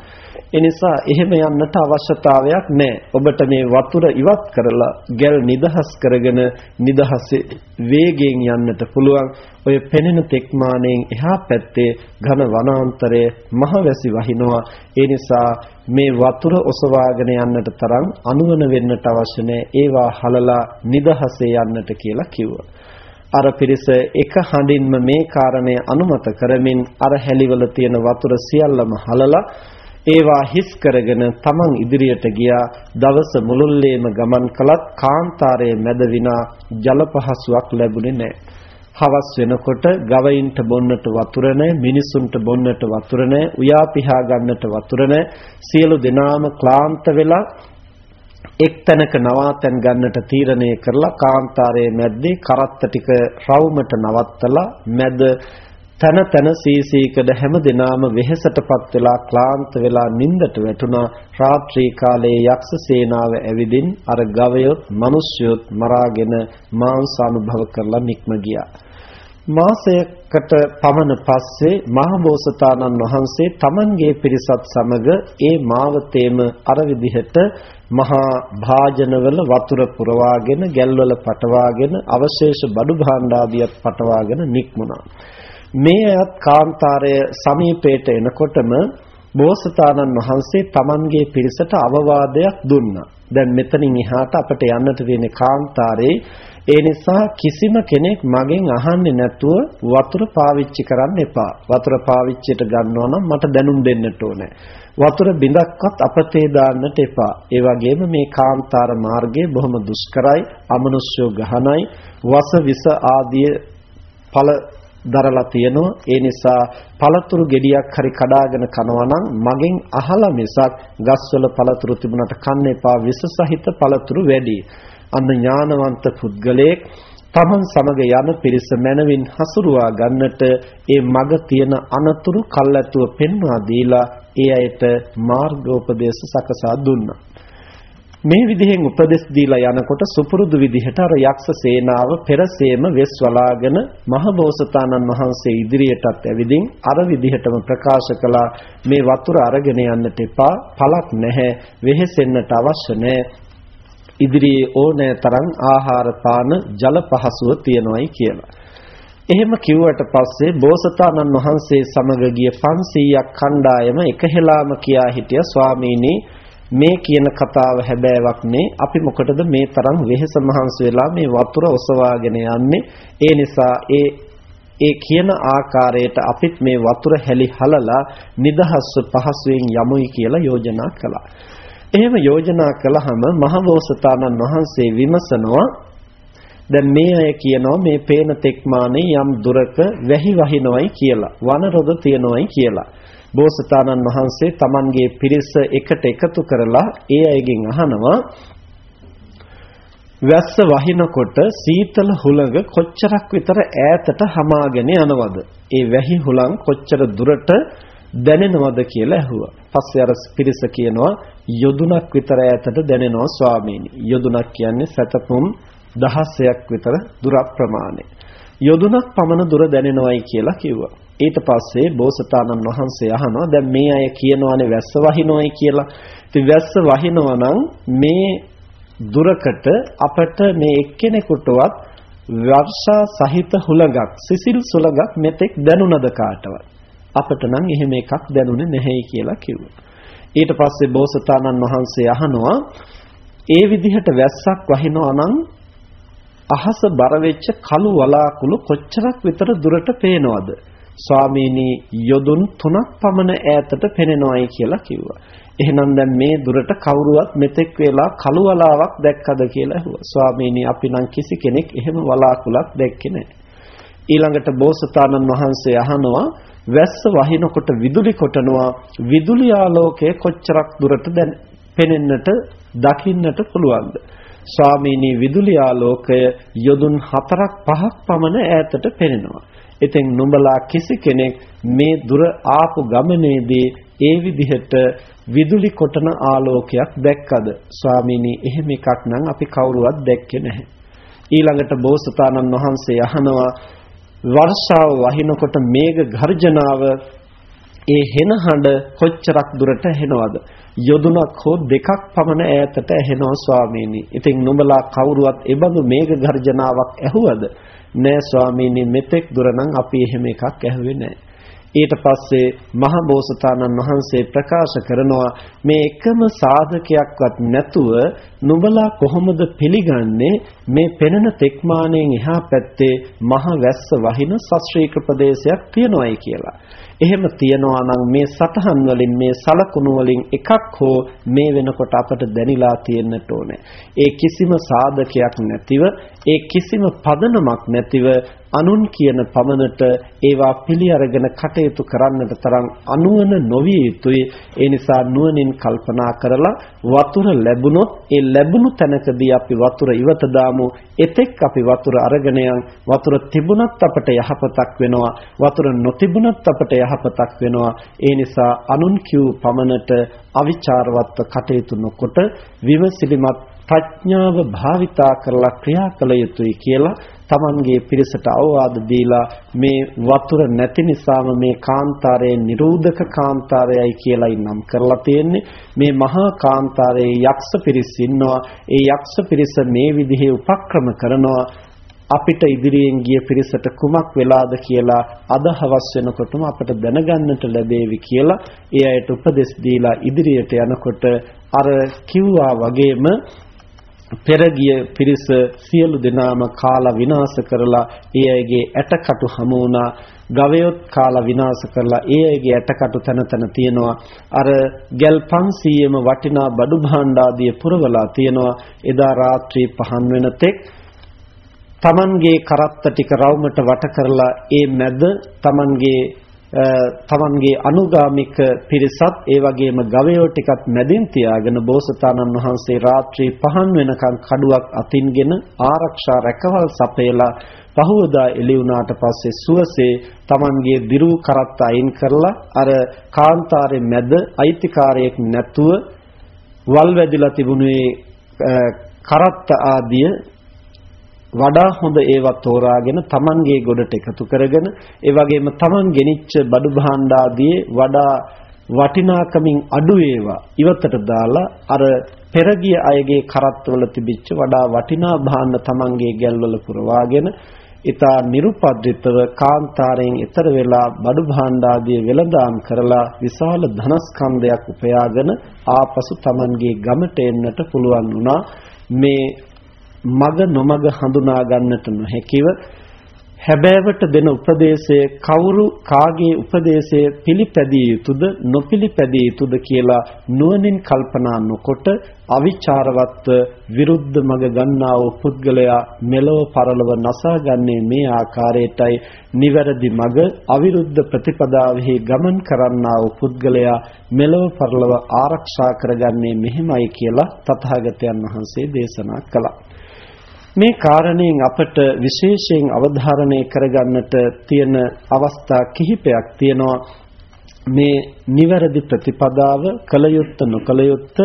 එනිසා එහෙම යන්නට අවශ්‍යතාවයක් නැහැ. ඔබට මේ වතුර ඉවත් කරලා ගැල් නිදහස් කරගෙන නිදහසේ වේගයෙන් යන්නට පුළුවන්. ඔය පෙනෙන තෙක්මාණයෙන් එහා පැත්තේ ඝන වනාන්තරයේ මහවැසි වහිනවා. ඒ නිසා මේ වතුර ඔසවාගෙන යන්නට තරම් අනුවන වෙන්නට අවශ්‍ය නැහැ. ඒවා හලලා නිදහසේ යන්නට කියලා කිව්වා. අර පිරිස එක හඬින්ම මේ කාරණය අනුමත කරමින් අර හැලිවල තියෙන වතුර සියල්ලම හලලා ඒවා හිස් කරගෙන තමන් ඉදිරියට ගියා දවස මුළුල්ලේම ගමන් කළත් කාන්තාරයේ මැද විනා ජල පහසුවක් ලැබුණේ නැහැ. හවස් වෙනකොට ගවයින්ට බොන්නට වතුර මිනිසුන්ට බොන්නට වතුර උයා පිහා ගන්නට වතුර සියලු දෙනාම ක්ලාන්ත වෙලා එක් තැනක නවාතැන් ගන්නට තීරණය කරලා කාන්තාරයේ මැද්දේ කරත්ත ටික රවුමට නවත්තලා මැද තන තන සීසීකඩ හැම දිනාම වෙහෙසටපත් වෙලා ක්ලාන්ත වෙලා නිින්දට වැටුණා රාත්‍රී කාලයේ යක්ෂ සේනාව ඇවිදින් අර ගවයොත් මිනිස්යොත් මරාගෙන මාංශ අනුභව කරලා නික්ම ගියා මාසයකට පමණ පස්සේ මහබෝසතාණන් වහන්සේ තමන්ගේ පිරිසත් සමග ඒ මාවතේම අර විදිහට මහා භාජනවල වතුර පුරවාගෙන ගැල්වල පටවාගෙන අවශේෂ බඩු භාණ්ඩ ආදියත් පටවාගෙන නික්මුණා. මේ අයත් කාන්තාරය සමීපයට එනකොටම බෝසතාණන් වහන්සේ තමන්ගේ පිරිසට අවවාදයක් දුන්නා. දැන් මෙතනින් එහාට අපිට යන්නට තියෙන කාන්තාරේ ඒ නිසා කිසිම කෙනෙක් මගෙන් අහන්නේ නැතුව වතුර පාවිච්චි කරන්න එපා. වතුර පාවිච්චියට ගන්නවා නම් මට දැනුම් දෙන්නට ඕනේ. වතුර බිඳක්වත් අපතේ දාන්නට එපා. ඒ වගේම මේ කාන්තාර මාර්ගය බොහොම දුෂ්කරයි, අමනුෂ්‍ය ගහනයි, වස විස ආදී ඵල දරලා තියෙනවා. ඒ නිසා පළතුරු ගෙඩියක් හරි කඩාගෙන කනවා නම් මගෙන් අහලා මිසක් ගස්වල පළතුරු තිබුණට කන්න එපා. විස සහිත පළතුරු වැඩි. අන්න ඥානවන්ත පුද්ගලයෙක් තමන් සමග යන පිරිස මනවින් හසුරුවා ගන්නට ඒ මග තියෙන අනතුරු කල්ැතුව පෙන්වා දීලා ඒ අයට මාර්ගෝපදේශ සකසා දුන්නා. මේ විදිහෙන් උපදෙස් දීලා යනකොට සුපුරුදු විදිහට අර යක්ෂ සේනාව පෙරසේම වෙස් වලාගෙන මහබෝසතාණන් වහන්සේ ඉදිරියටත් ඇවිදින් අර විදිහටම ප්‍රකාශ කළා. මේ වතුර අරගෙන යන්නට එපා. පළක් නැහැ. වෙහෙසෙන්නට අවශ්‍ය නැහැ ඉදිරියේ ඕනෑ තරම් ආහාර පාන ජල පහසුව තියනවායි කියලා. එහෙම කිව්වට පස්සේ බෝසතාණන් වහන්සේ සමග ගිය 500ක් කණ්ඩායම එකහෙලාම කියා හිටිය. ස්වාමීනි මේ කියන කතාව හැබෑවක් නේ. අපි මොකටද මේ තරම් වෙහෙස මහන්සි වෙලා මේ වතුර ඔසවාගෙන යන්නේ? ඒ නිසා ඒ ඒ කියන ආකාරයට අපිත් මේ වතුර හැලි හලලා නිදහස්ව පහසුවෙන් යමුයි කියලා යෝජනා කළා. එහෙම යෝජනා කළාම මහබෝසතාණන් වහන්සේ විමසනවා දැන් මේ අය කියනවා මේ පේන තෙක්මානේ යම් දුරක වැහි වහිනවයි කියලා වනරොද තියනවයි කියලා. බෝසතාණන් වහන්සේ Tamanගේ පිරිස එකට එකතු කරලා ඒ අයගෙන් අහනවා වැස්ස වහිනකොට සීතල හුළඟ කොච්චරක් විතර ඈතට හමාගෙන යනවද? ඒ වැහි හුළං කොච්චර දුරට දැනෙනවද කියලා ඇහුවා. පස්සේ අර පිරිස කියනවා යොදුනක් විතර ඈතට දැනෙනවා ස්වාමීනි. යොදුනක් කියන්නේ සතපුම් දහසයක් විතර දුර ප්‍රමාණය. යොදුනක් පමණ දුර දැනෙනවයි කියලා කිව්වා. ඊට පස්සේ බෝසතාණන් වහන්සේ අහනවා දැන් මේ අය කියනවානේ වැස්ස වහිනවයි කියලා. ඉතින් වැස්ස වහිනවා නම් මේ දුරකට අපට මේ එක්කෙනෙකුටවත් වර්ෂා සහිත හුලඟක් සිසිල් සුලඟක් මෙතෙක් දැනුණද කාටවත් අපට නම් එහෙම එකක් දැනුනේ නැහැයි කියලා කිව්වා. ඊට පස්සේ බෝසතාණන් වහන්සේ අහනවා ඒ විදිහට වැස්සක් වහිනවා නම් අහස බර වෙච්ච කළු වලාකුළු කොච්චරක් විතර දුරට පේනවද? ස්වාමීනි යොදුන් තුනක් පමණ ඈතට පෙනෙනවයි කියලා කිව්වා. එහෙනම් දැන් මේ දුරට කවුරුවත් මෙතෙක් වෙලා කළු වලාවක් දැක්කද කියලා ඇහුවා. ස්වාමීනි අපි නම් කිසි කෙනෙක් එහෙම වලාකුලක් දැක්කේ නැහැ. ඊළඟට බෝසතාණන් වහන්සේ අහනවා වැස්ස වහිනකොට විදුලි කොටනවා විදුලි ආලෝකය කොච්චරක් දුරට දැන් පෙනෙන්නට දකින්නට පුළුවන්ද ස්වාමීනි විදුලි ආලෝකය යොදුන් 4ක් 5ක් පමණ ඈතට පෙනෙනවා ඉතින් නුඹලා කිසි කෙනෙක් මේ දුර ආපු ගමනේදී ඒ විදිහට විදුලි කොටන ආලෝකයක් දැක්කද ස්වාමීනි එහෙම එකක් නම් අපි කවුරුවත් දැක්කේ නැහැ ඊළඟට බෝසතාණන් වහන්සේ අහනවා වර්ෂාව වහිනකොට මේඝ ගර්ජනාව ඒ හෙන හඬ කොච්චරක් දුරට ඇහෙනවද යොදුනක් හෝ දෙකක් පමණ ඈතට ඇහෙනවා ස්වාමීනි. ඉතින් නුඹලා කවුරුවත් එබඳු මේඝ ගර්ජනාවක් ඇහුවද? නෑ ස්වාමීනි මෙතෙක් දුර නම් අපි එහෙම එකක් ඇහුවේ නෑ. ඊට පස්සේ මහ බෝසතාණන් වහන්සේ ප්‍රකාශ කරනවා මේ එකම සාධකයක්වත් නැතුව නුඹලා කොහොමද පිළිගන්නේ මේ පෙනෙන තෙක්මාණයෙන් එහා පැත්තේ මහ වැස්ස වහින සස්ත්‍රීක ප්‍රදේශයක් තියෙනවායි කියලා. එහෙම තියනවා නම් මේ සතහන් වලින් මේ සලකුණු වලින් එකක් හෝ මේ වෙනකොට අපට දැනිලා තියෙන්නට ඕනේ. ඒ කිසිම සාධකයක් නැතිව ඒ කිසිම පදනමක් නැතිව අනුන් කියන පමණට ඒවා පිළි අරගෙන කටයුතු කරන්නට තරම් අනුවන නොවිය යුතුයි. ඒ නිසා නුවණින් කල්පනා කරලා වතුර ලැබුණොත් ඒ ලැබුණු තැනකදී අපි වතුර ඉවත දාමු. එතෙක් අපි වතුර අරගෙන වතුර තිබුණත් අපට යහපතක් වෙනවා. වතුර නොතිබුණත් අපට යහපතක් වෙනවා. ඒ නිසා අනුන් කිව් පමණට අවිචාරවත්ව කටයුතු නොකොට විමසිලිමත් ප්‍රඥාව භාවිතා කරලා ක්‍රියා කළ යුතුයි කියලා Tamanගේ පිරිසට අවවාද දීලා මේ වතුර නැති නිසාම මේ කාන්තාරයේ නිරෝධක කාන්තාරයයි කියලායි නම් කරලා තියෙන්නේ. මේ මහා කාන්තාරයේ යක්ෂ පිරිස ඉන්නවා. ඒ යක්ෂ පිරිස මේ විදිහේ උපක්‍රම කරනවා. අපිට ඉදිරියෙන් ගිය පිරිසට කුමක් වෙලාද කියලා අද හවස් වෙනකොටම අපට දැනගන්නට ලැබේවි කියලා ඒ අයට උපදෙස් දීලා ඉදිරියට යනකොට අර කිව්වා වගේම පෙර ගිය පිරිස සියලු දෙනාම කාලා විනාශ කරලා ඒ අයගේ ඇටකටු හමු වුණා. ගවයොත් කාලා විනාශ කරලා ඒ අයගේ ඇටකටු තන තන තියෙනවා. අර ගල් 500ම වටිනා බඩු භාණ්ඩ ආදිය පුරවලා තියෙනවා. එදා රාත්‍රී පහන් වෙන තෙක් තමන්ගේ කරත්ත ටික රවුමට වට කරලා ඒ මැද තමන්ගේ තමන්ගේ අනුගාමික පිරිසත් ඒ වගේම ගවයෝ ටිකත් මැදින් තියාගෙන බෝසතාණන් වහන්සේ රාත්‍රී පහන් වෙනකන් කඩුවක් අතින්ගෙන ආරක්ෂා රැකවල් සපයලා පහවදා එළි වුණාට පස්සේ සුවසේ තමන්ගේ දිරූ කරත්ත අයින් කරලා අර කාන්තාරේ මැද අයිතිකාරයෙක් නැතුව වල් වැදිලා තිබුණේ කරත්ත ආදිය වඩා හොඳ ඒවා තෝරාගෙන Tamanගේ ගොඩට එකතු කරගෙන ඒ වගේම Taman ගෙනිච්ච බඩු භාණ්ඩ ආදී වඩා වටිනාකමින් අඩු ඒවා ඉවතට දාලා අර පෙරගිය අයගේ කරත්තවල තිබිච්ච වඩා වටිනා භාණ්ඩ Tamanගේ ගැල්වල පුරවාගෙන ඊතා නිරුපද්‍රිතව කාන්තාරයෙන් ඈතර වෙලා බඩු භාණ්ඩ ආදී වෙළඳාම් කරලා විශාල ධනස්කන්ධයක් උපයාගෙන ආපසු Tamanගේ ගමට එන්නට පුළුවන් වුණා. මේ මග නොමග හඳුනා ගන්නට නොහැකිව හැබෑවට දෙන උපදේශය කවුරු කාගේ උපදේශය පිළිපැදිය යුතුද නොපිළිපැදිය යුතුද කියලා නුවණින් කල්පනා නොකොට අවිචාරවත්ව විරුද්ධ මග ගන්නා වූ පුද්ගලයා මෙලොව පරලොව නසාගන්නේ මේ ආකාරයටයි. නිවැරදි මග අවිරුද්ධ ප්‍රතිපදාවෙහි ගමන් කරන්නා වූ පුද්ගලයා මෙලොව පරලොව ආරක්ෂා කරගන්නේ මෙහිමයි කියලා තථාගතයන් වහන්සේ දේශනා කළා. මේ කාරණයෙන් අපට විශේෂයෙන් අවධාරණය කරගන්නට තියෙන අවස්ථා කිහිපයක් තියෙනවා මේ නිවැරදි ප්‍රතිපදාව කලයුත්ත නොකලයුත්ත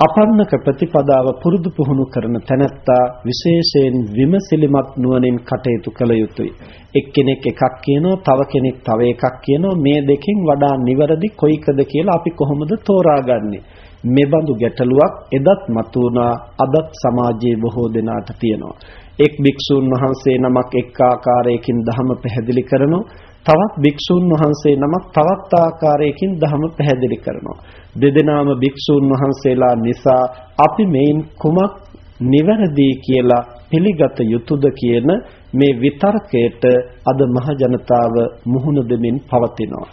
අපන්නක ප්‍රතිපදාව පුරුදු පුහුණු කරන තැනැත්තා විශේෂයෙන් විමසිලිමත් නුවණින් කටයුතු කළ යුතුයි. එක්කෙනෙක් එකක් කියනවා, තව කෙනෙක් තව එකක් කියනවා. මේ දෙකෙන් වඩා නිවැරදි කොයිකද කියලා අපි කොහොමද තෝරාගන්නේ? මෙබඳු ගැටලුවක් එදත් මතුවනා අදත් සමාජයේ බොහෝ දෙනාට තියෙනවා. එක් භික්ෂූන් වහන්සේ නමක් එක් ආකාරයකින් ධහම පැහැදිලි කරනවා. තවත් භික්ෂූන් වහන්සේ නමක් තවත් ආකාරයකින් ධහම පැහැදිලි කරනවා. දෙදෙනාම භික්ෂූන් වහන්සේලා නිසා අපි මේන් කුමක් නිවැරදි කියලා පිළිගත යුතුද කියන මේ විතර්කයට අද මහ ජනතාව මුහුණ දෙමින් පවතිනවා.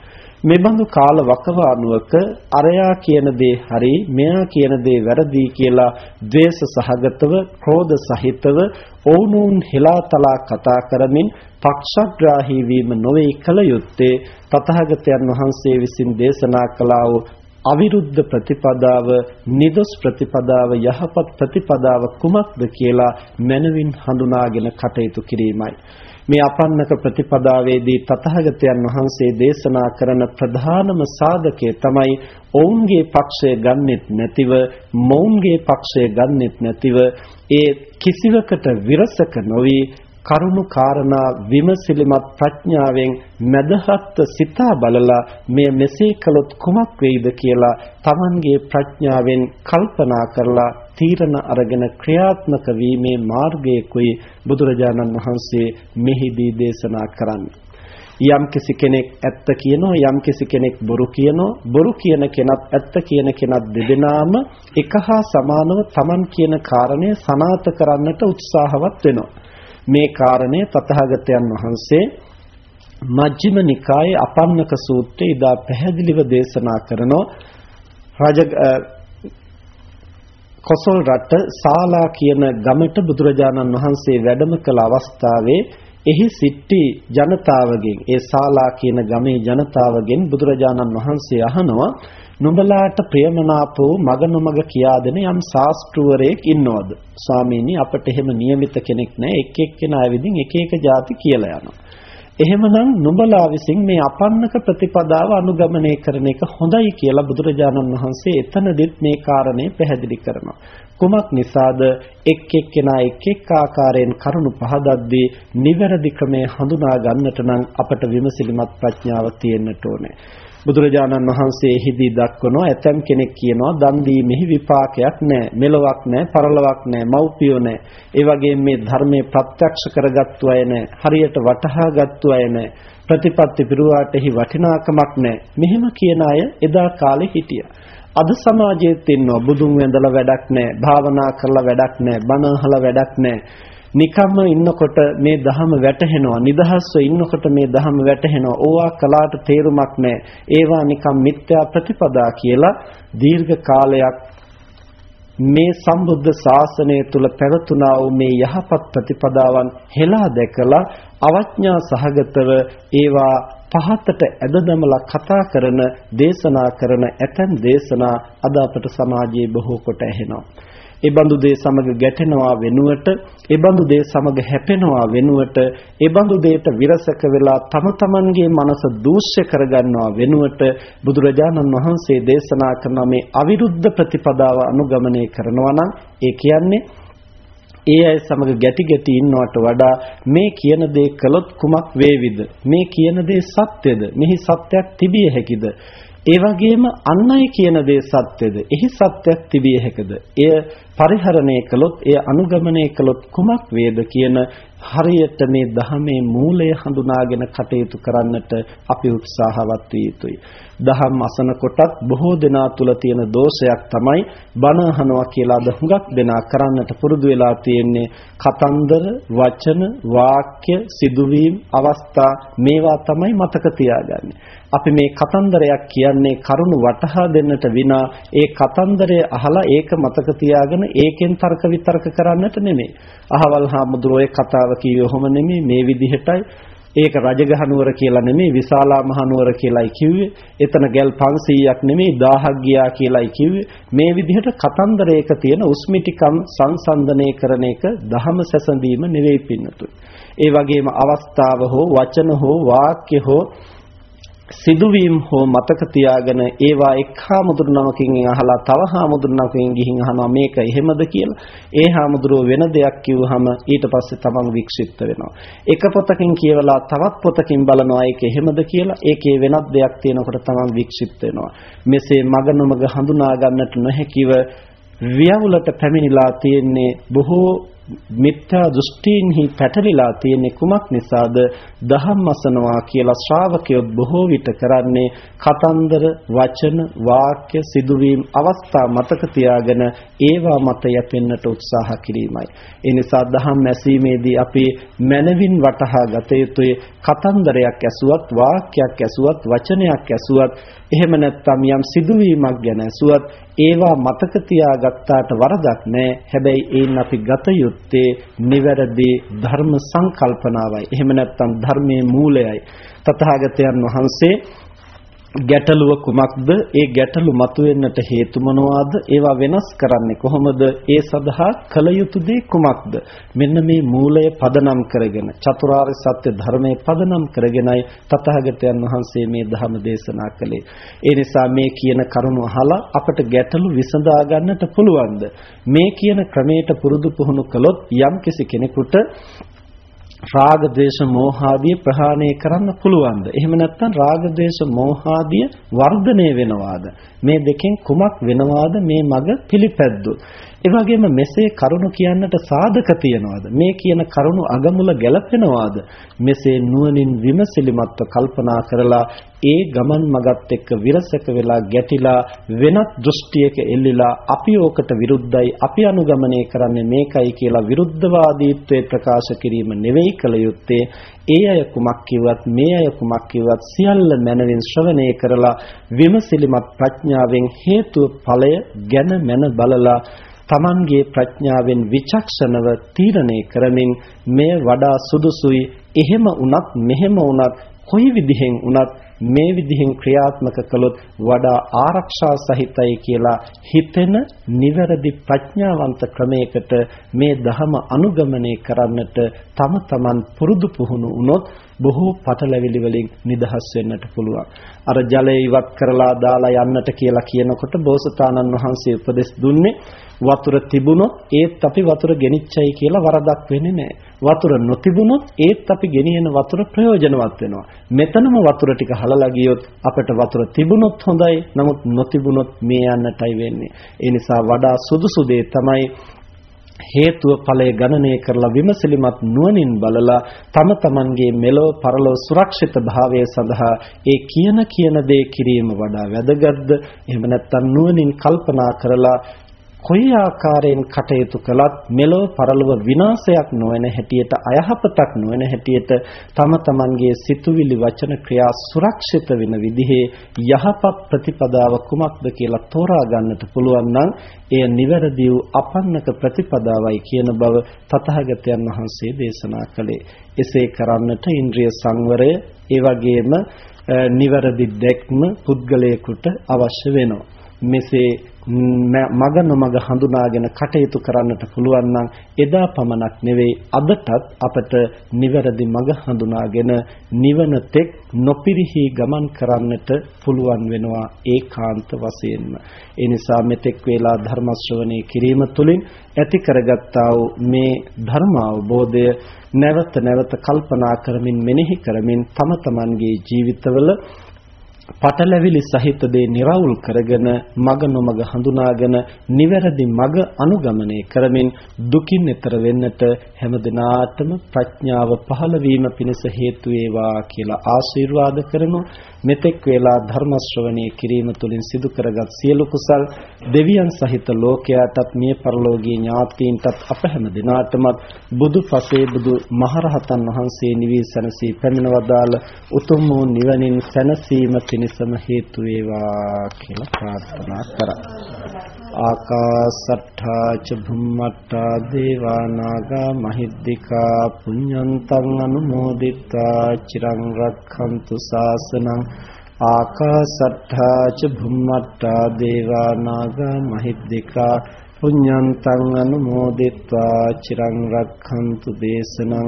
මෙබඳු කාල වකවානුවක අරයා කියන දේ හරි මෙයා කියන දේ වැරදි කියලා ද්වේෂ සහගතව ක්‍රෝධ සහිතව ඔවුනොවුන් හෙලාතලා කතා කරමින් පක්ෂග්‍රාහී වීම නොවේ කල යුත්තේ තථාගතයන් වහන්සේ විසින් දේශනා කළා වූ අවිරුද්ධ ප්‍රතිපදාව නිදොස් ප්‍රතිපදාව යහපත් ප්‍රතිපදාව කුමක්ද කියලා මනවින් හඳුනාගෙන කටයුතු කිරීමයි. මේ අපන්නක ප්‍රතිපදාවේදී තථාගතයන් වහන්සේ දේශනා කරන ප්‍රධානම සාධකය තමයි ඔවුන්ගේ පක්ෂය ගන්නෙත් නැතිව මොවුන්ගේ පක්ෂය ගන්නෙත් නැතිව ඒ කිසිවකට විරසක නොවි කරුණු කාරණා විමසිලිමත් ප්‍රඥාවෙන් මදහත් සිතා බලලා මෙය මෙසේ කළොත් කුමක් වෙයිද කියලා Tamanගේ ප්‍රඥාවෙන් කල්පනා කරලා තීරණ අරගෙන ක්‍රියාත්මක වීමේ මාර්ගයකුයි බුදුරජාණන් වහන්සේ මෙහිදී දේශනා කරන්නේ. යම් කිසි කෙනෙක් ඇත්ත කියනවා යම් කිසි කෙනෙක් බොරු කියනවා බොරු කියන කෙනත් ඇත්ත කියන කෙනත් දෙදෙනාම එක හා සමානව Taman කියන කාරණය සනාත කරන්නට උත්සාහවත් වෙනවා මේ කාරණය තථාගතයන් වහන්සේ මජ්ක්‍ධිම නිකායේ අපන්නක සූත්‍රයේ ඉදා පැහැදිලිව දේශනා කරනෝ රජ කොසල් රට සාලා කියන ගමට බුදුරජාණන් වහන්සේ වැඩම කළ අවස්ථාවේ එහි සිටි ජනතාවගෙන් ඒ සාලා කියන ගමේ ජනතාවගෙන් බුදුරජාණන් වහන්සේ අහනවා නුඹලාට ප්‍රියමනාප වූ මග නොමග කියා දෙන යම් ශාස්ත්‍රවරයෙක් ඉන්නවද? ස්වාමීනි අපට එහෙම નિયમિત කෙනෙක් නැහැ එක් එක්කෙනා විදිහින් එක එක જાති කියලා යනවා. එහෙමනම් නුඹලා විසින් මේ අපන්නක ප්‍රතිපදාව අනුගමනය කරන එක හොඳයි කියලා බුදුරජාණන් වහන්සේ එතනදිත් මේ කාරණේ පැහැදිලි කරනවා. කුමක් නිසාද එක් එක්කෙනා එක් එක් ආකාරයෙන් කරුණු පහදද්දී නිවැරදි ක්‍රමය හඳුනා ගන්නට නම් අපට විමසිලිමත් ප්‍රඥාව තියෙන්නට ඕනේ. බුදුරජාණන් වහන්සේ එහිදී දක්වනවා ඇතම් කෙනෙක් කියනවා දන් දීමෙහි විපාකයක් නැහැ මෙලොවක් නැහැ පරලොවක් නැහැ මව්පියෝ නැහැ. ඒ වගේම මේ ධර්මයේ ප්‍රත්‍යක්ෂ කරගත්තු අය නැහැ හරියට වටහාගත්තු අය නැහැ. ප්‍රතිපත්ති පිරුවාට එහි වටිනාකමක් නැහැ. මෙහෙම කියන අය එදා කාලේ හිටියා. අද සමාජයේත් ඉන්නවා බුදුන් වැඳලා වැඩක් නැහැ භාවනා කරලා වැඩක් නැහැ බණ අහලා වැඩක් නැහැ. නිකම්ම ඉන්නකොට මේ ධහම වැටහෙනවා නිදහස්ව ඉන්නකොට මේ ධහම වැටහෙනවා. ඕවා කලාට තේරුමක් නැහැ ඒවා නිකම් මිත්‍යා ප්‍රතිපදා කියලා දීර්ඝ කාලයක් මේ සම්බුද්ධ ශාසනය තුල පැවතුනා වූ මේ යහපත් ප්‍රතිපදාවන් හෙලා දැකලා අවඥා සහගතව ඒවා පහතට ඇදදමලා කතා කරන දේශනා කරන ඇතැම් දේශනා අද අපට සමාජයේ බොහෝ කොට ඇහෙනවා. ඒ බඳු දේ සමග ගැටෙනවා වෙනුවට ඒ බඳු දේ සමග හැපෙනවා වෙනුවට ඒ බඳු දෙයට විරසක වෙලා තම තමන්ගේ මනස දූෂ්‍ය කරගන්නවා වෙනුවට බුදුරජාණන් වහන්සේ දේශනා කරන මේ අවිරුද්ධ ප්‍රතිපදාව අනුගමනය කරනවා නම් ඒ කියන්නේ ඒ අය සමග ගැටි ගැටි ඉන්නවට වඩා මේ කියන දේ කළොත් කුමක් වේවිද? මේ කියන දේ සත්‍යද? මෙහි සත්‍යයක් තිබිය හැකිද? ඒ වගේම අන් අය කියන දේ සත්‍යද? එහි සත්‍යයක් තිබිය හැකද? එය පරිහරණය කළොත්, එය අනුගමනය කළොත් කුමක් වේද කියන හරියට මේ ධහමේ මූලය හඳුනාගෙන කටයුතු කරන්නට අපි උත්සාහවත් විය යුතුයි. දහම් අසන කොටත් බොහෝ දෙනා තුල තියෙන දෝෂයක් තමයි බණ අහනවා කියලා අද හුඟක් දෙනා කරන්නට පුරුදු වෙලා තියෙන්නේ කතන්දර, වචන, වාක්‍ය, සිදුවීම්, අවස්ථා මේවා තමයි මතක තියාගන්නේ. අපි මේ කතන්දරයක් කියන්නේ කරුණු වටහා දෙන්නට විනා ඒ කතන්දරය අහලා ඒක මතක තියාගෙන ඒකෙන් තර්ක විතර්ක කරන්නට නෙමෙයි. අහවල් හාමුදුරුවෝ කතාව කිව්වේ ඔහොම නෙමෙයි මේ විදිහටයි ඒක රජගහ නුවර කියලා නෙමෙයි විශාලා මහ නුවර කියලායි කිව්වේ. එතන ගැල් 500ක් නෙමෙයි 1000ක් ගියා කියලායි කිව්වේ. මේ විදිහට කතන්දරයක තියෙන උස්මිටිකම් සංසන්දනය කරන එක දහම සැසඳීම නෙවෙයි පින්නතුයි. ඒ වගේම අවස්ථාව හෝ වචන හෝ වාක්‍ය හෝ සිදුවීම් හෝ මතක තියාගෙන ඒවා එක් හාමුදුරු නමකින් අහලා තව හාමුදුරු නමකින් ගිහින් අහනවා මේක එහෙමද කියලා. ඒ හාමුදුරුව වෙන දෙයක් කිව්වහම ඊට පස්සේ තමන් වික්ෂිප්ත වෙනවා. එක පොතකින් කියවලා තවත් පොතකින් බලනවා ඒක එහෙමද කියලා. ඒකේ වෙනත් දෙයක් තියෙනකොට තමන් වික්ෂිප්ත වෙනවා. මෙසේ මග නොමග හඳුනා ගන්නට නොහැකිව ව්‍යවුලට පැමිණිලා තියෙන්නේ බොහෝ මිත්‍යා දෘෂ්ටීන්හි පැටලිලා තියෙන්නේ කුමක් නිසාද? දහම් අසනවා කියලා ශ්‍රාවකයෝ බොහෝ විට කරන්නේ කතන්දර වචන වාක්‍ය සිදුවීම් අවස්ථා මතක තියාගෙන ඒවා මත යැපෙන්නට උත්සාහ කිරීමයි ඒ නිසා දහම් ඇසීමේදී අපි මනවින් වටහා ගත යුතුයි කතන්දරයක් ඇසුවත් වාක්‍යයක් ඇසුවත් වචනයක් ඇසුවත් එහෙම නැත්නම් යම් සිදුවීමක් ගැන ඇසුවත් ඒවා මතක තියාගත්තාට වරදක් නැහැ. හැබැයි ඒන් අපි ගත යුත්තේ නිවැරදි ධර්ම සංකල්පනාවයි. එහෙම නැත්නම් ධර්මයේ මූලයයි. තථාගතයන් වහන්සේ ගැටලුව කුමක්ද? ඒ ගැටලු මතුවෙන්නට හේතු මොනවාද? ඒවා වෙනස් කරන්නේ කොහොමද? ඒ සඳහා කල යුතු දේ කුමක්ද? මෙන්න මේ මූලය පදනම් කරගෙන චතුරාර්ය සත්‍ය ධර්මයේ පදනම් කරගෙනයි තථාගතයන් වහන්සේ මේ ධර්ම දේශනා කළේ. ඒ නිසා මේ කියන කරුණු අහලා අපට ගැටලු විසඳා ගන්නට පුළුවන්ද? මේ කියන ක්‍රමයට පුරුදු පුහුණු කළොත් යම්කිසි කෙනෙකුට රාග දේශ මෝහාදිය ප්‍රහාණය කරන්න පුළුවන්ද? එහෙම නැත්නම් රාග දේශ මෝහාදිය වර්ධනය වෙනවාද? මේ දෙකෙන් කුමක් වෙනවාද මේ මග පිළිපැද්දොත්? ඒ වගේම මෙසේ කරුණු කියන්නට සාධක තියනවාද? මේ කියන කරුණු අගමුල ගැලපෙනවාද? මෙසේ නුවණින් විමසිලිමත්ව කල්පනා කරලා ඒ ගමන් මගත් එක්ක විරසක වෙලා ගැටිලා වෙනත් දෘෂ්ටියක එල්ලිලා අපි ඕකට විරුද්ධයි අපි අනුගමනය කරන්නේ මේකයි කියලා විරුද්ධවාදීත්වයේ ප්‍රකාශ කිරීම නෙවෙයි කළ යුත්තේ ඒ අය කුමක් කිව්වත් මේ අය කුමක් කිව්වත් සියල්ල මනවින් ශ්‍රවණය කරලා විමසිලිමත් ප්‍රඥාවෙන් හේතුව ඵලය ගැන මන බලලා Tamanගේ ප්‍රඥාවෙන් විචක්ෂණව තීරණය කරමින් මෙය වඩා සුදුසුයි. එහෙම වුණත් මෙහෙම වුණත් කොයි විදිහෙන් වුණත් මේ විදිහෙන් ක්‍රියාත්මක කළොත් වඩා ආරක්ෂා සහිතයි කියලා හිතෙන නිවැරදි ප්‍රඥාවන්ත ක්‍රමයකට මේ ධහම අනුගමනය කරන්නට තම තමන් පුරුදු පුහුණු වුණොත් බොහෝ පටලැවිලි වලින් නිදහස් වෙන්නට පුළුවන්. අර ජලය ඉවත් කරලා දාලා යන්නට කියලා කියනකොට බෝසතාණන් වහන්සේ උපදෙස් දුන්නේ වතුර තිබුණොත් ඒත් අපි වතුර ගෙනිච්චයි කියලා වරදක් වෙන්නේ නැහැ. වතුර නොතිබුණොත් ඒත් අපි ගෙනියන වතුර ප්‍රයෝජනවත් වෙනවා. මෙතනම වතුර ටික හලලා ගියොත් අපිට වතුර තිබුණොත් හොඳයි. නමුත් නොතිබුණොත් මේ යන්නටයි වෙන්නේ. ඒ නිසා වඩා සුදුසු දේ තමයි හේතුව ඵලය ගණනය කරලා විමසිලිමත් නුවණින් බලලා තම තමන්ගේ මෙලොව පරලොව සුරක්ෂිත භාවය සඳහා ඒ කියන කියන දේ කිරීම වඩා වැදගත්ද එහෙම නැත්නම් නුවණින් කල්පනා කරලා කොයි ආකාරයෙන් කටයුතු කළත් මෙලොව පරලොව විනාශයක් නොවන හැටියට අයහපතක් නොවන හැටියට තම තමන්ගේ සිතුවිලි වචන ක්‍රියා සුරක්ෂිත වෙන විදිහේ යහපත් ප්‍රතිපදාව කුමක්ද කියලා තෝරා ගන්නට පුළුවන් නම් එය නිවැරදි වූ අපන්නක ප්‍රතිපදාවයි කියන බව තථාගතයන් වහන්සේ දේශනා කළේ. එසේ කරන්නට ඉන්ද්‍රිය සංවරය ඒ වගේම නිවැරදි දැක්ම පුද්ගලයෙකුට අවශ්‍ය වෙනවා. මෙසේ මග නොමග හඳුනාගෙන කටයුතු කරන්නට පුළුවන් නම් එදා පමණක් නෙවෙයි අදටත් අපට නිවැරදි මග හඳුනාගෙන නිවන තෙක් නොපිරිහි ගමන් කරන්නට පුළුවන් වෙනවා ඒකාන්ත වශයෙන්ම. ඒ නිසා මෙතෙක් වේලා ධර්ම ශ්‍රවණය කිරීම තුළින් ඇති කරගත්තා වූ මේ ධර්ම අවබෝධය නැවත නැවත කල්පනා කරමින් මෙනෙහි කරමින් තම තමන්ගේ ජීවිතවල පටලැවිලි සහිත දේ निराවුල් කරගෙන මග නොමග හඳුනාගෙන නිවැරදි මග අනුගමනය කරමින් දුකින් එතර වෙන්නට හැම දිනාටම ප්‍රඥාව පහළ වීම පිණිස හේතු වේවා කියලා ආශිර්වාද කරනවා මෙතෙක් වේලා ධර්ම ශ්‍රවණය කිරීම තුළින් සිදු කරගත් සියලු කුසල් දෙවියන් සහිත ලෝකයාටත් මිය පරලෝකීය ඥාතීන්ටත් අප හැම දිනාටම බුදු පසේ බුදු මහරහතන් වහන්සේ නිවී සැනසී පැමිණවදාළ උතුම් වූ නිවනින් සැනසීම පිණසම හේතු වේවා කියලා ප්‍රාර්ථනා කරා. ආකාසට්ඨා ච භුම්මට්ඨා දේවා නාග මහිද්దికා පුඤ්ඤන්තං අනුමෝදිත්වා චිරං රක්ඛන්තු ශාසනං ආකාසට්ඨා ච භුම්මට්ඨා දේවා නාග මහිද්దికා පුඤ්ඤන්තං අනුමෝදිත්වා චිරං රක්ඛන්තු දේශනං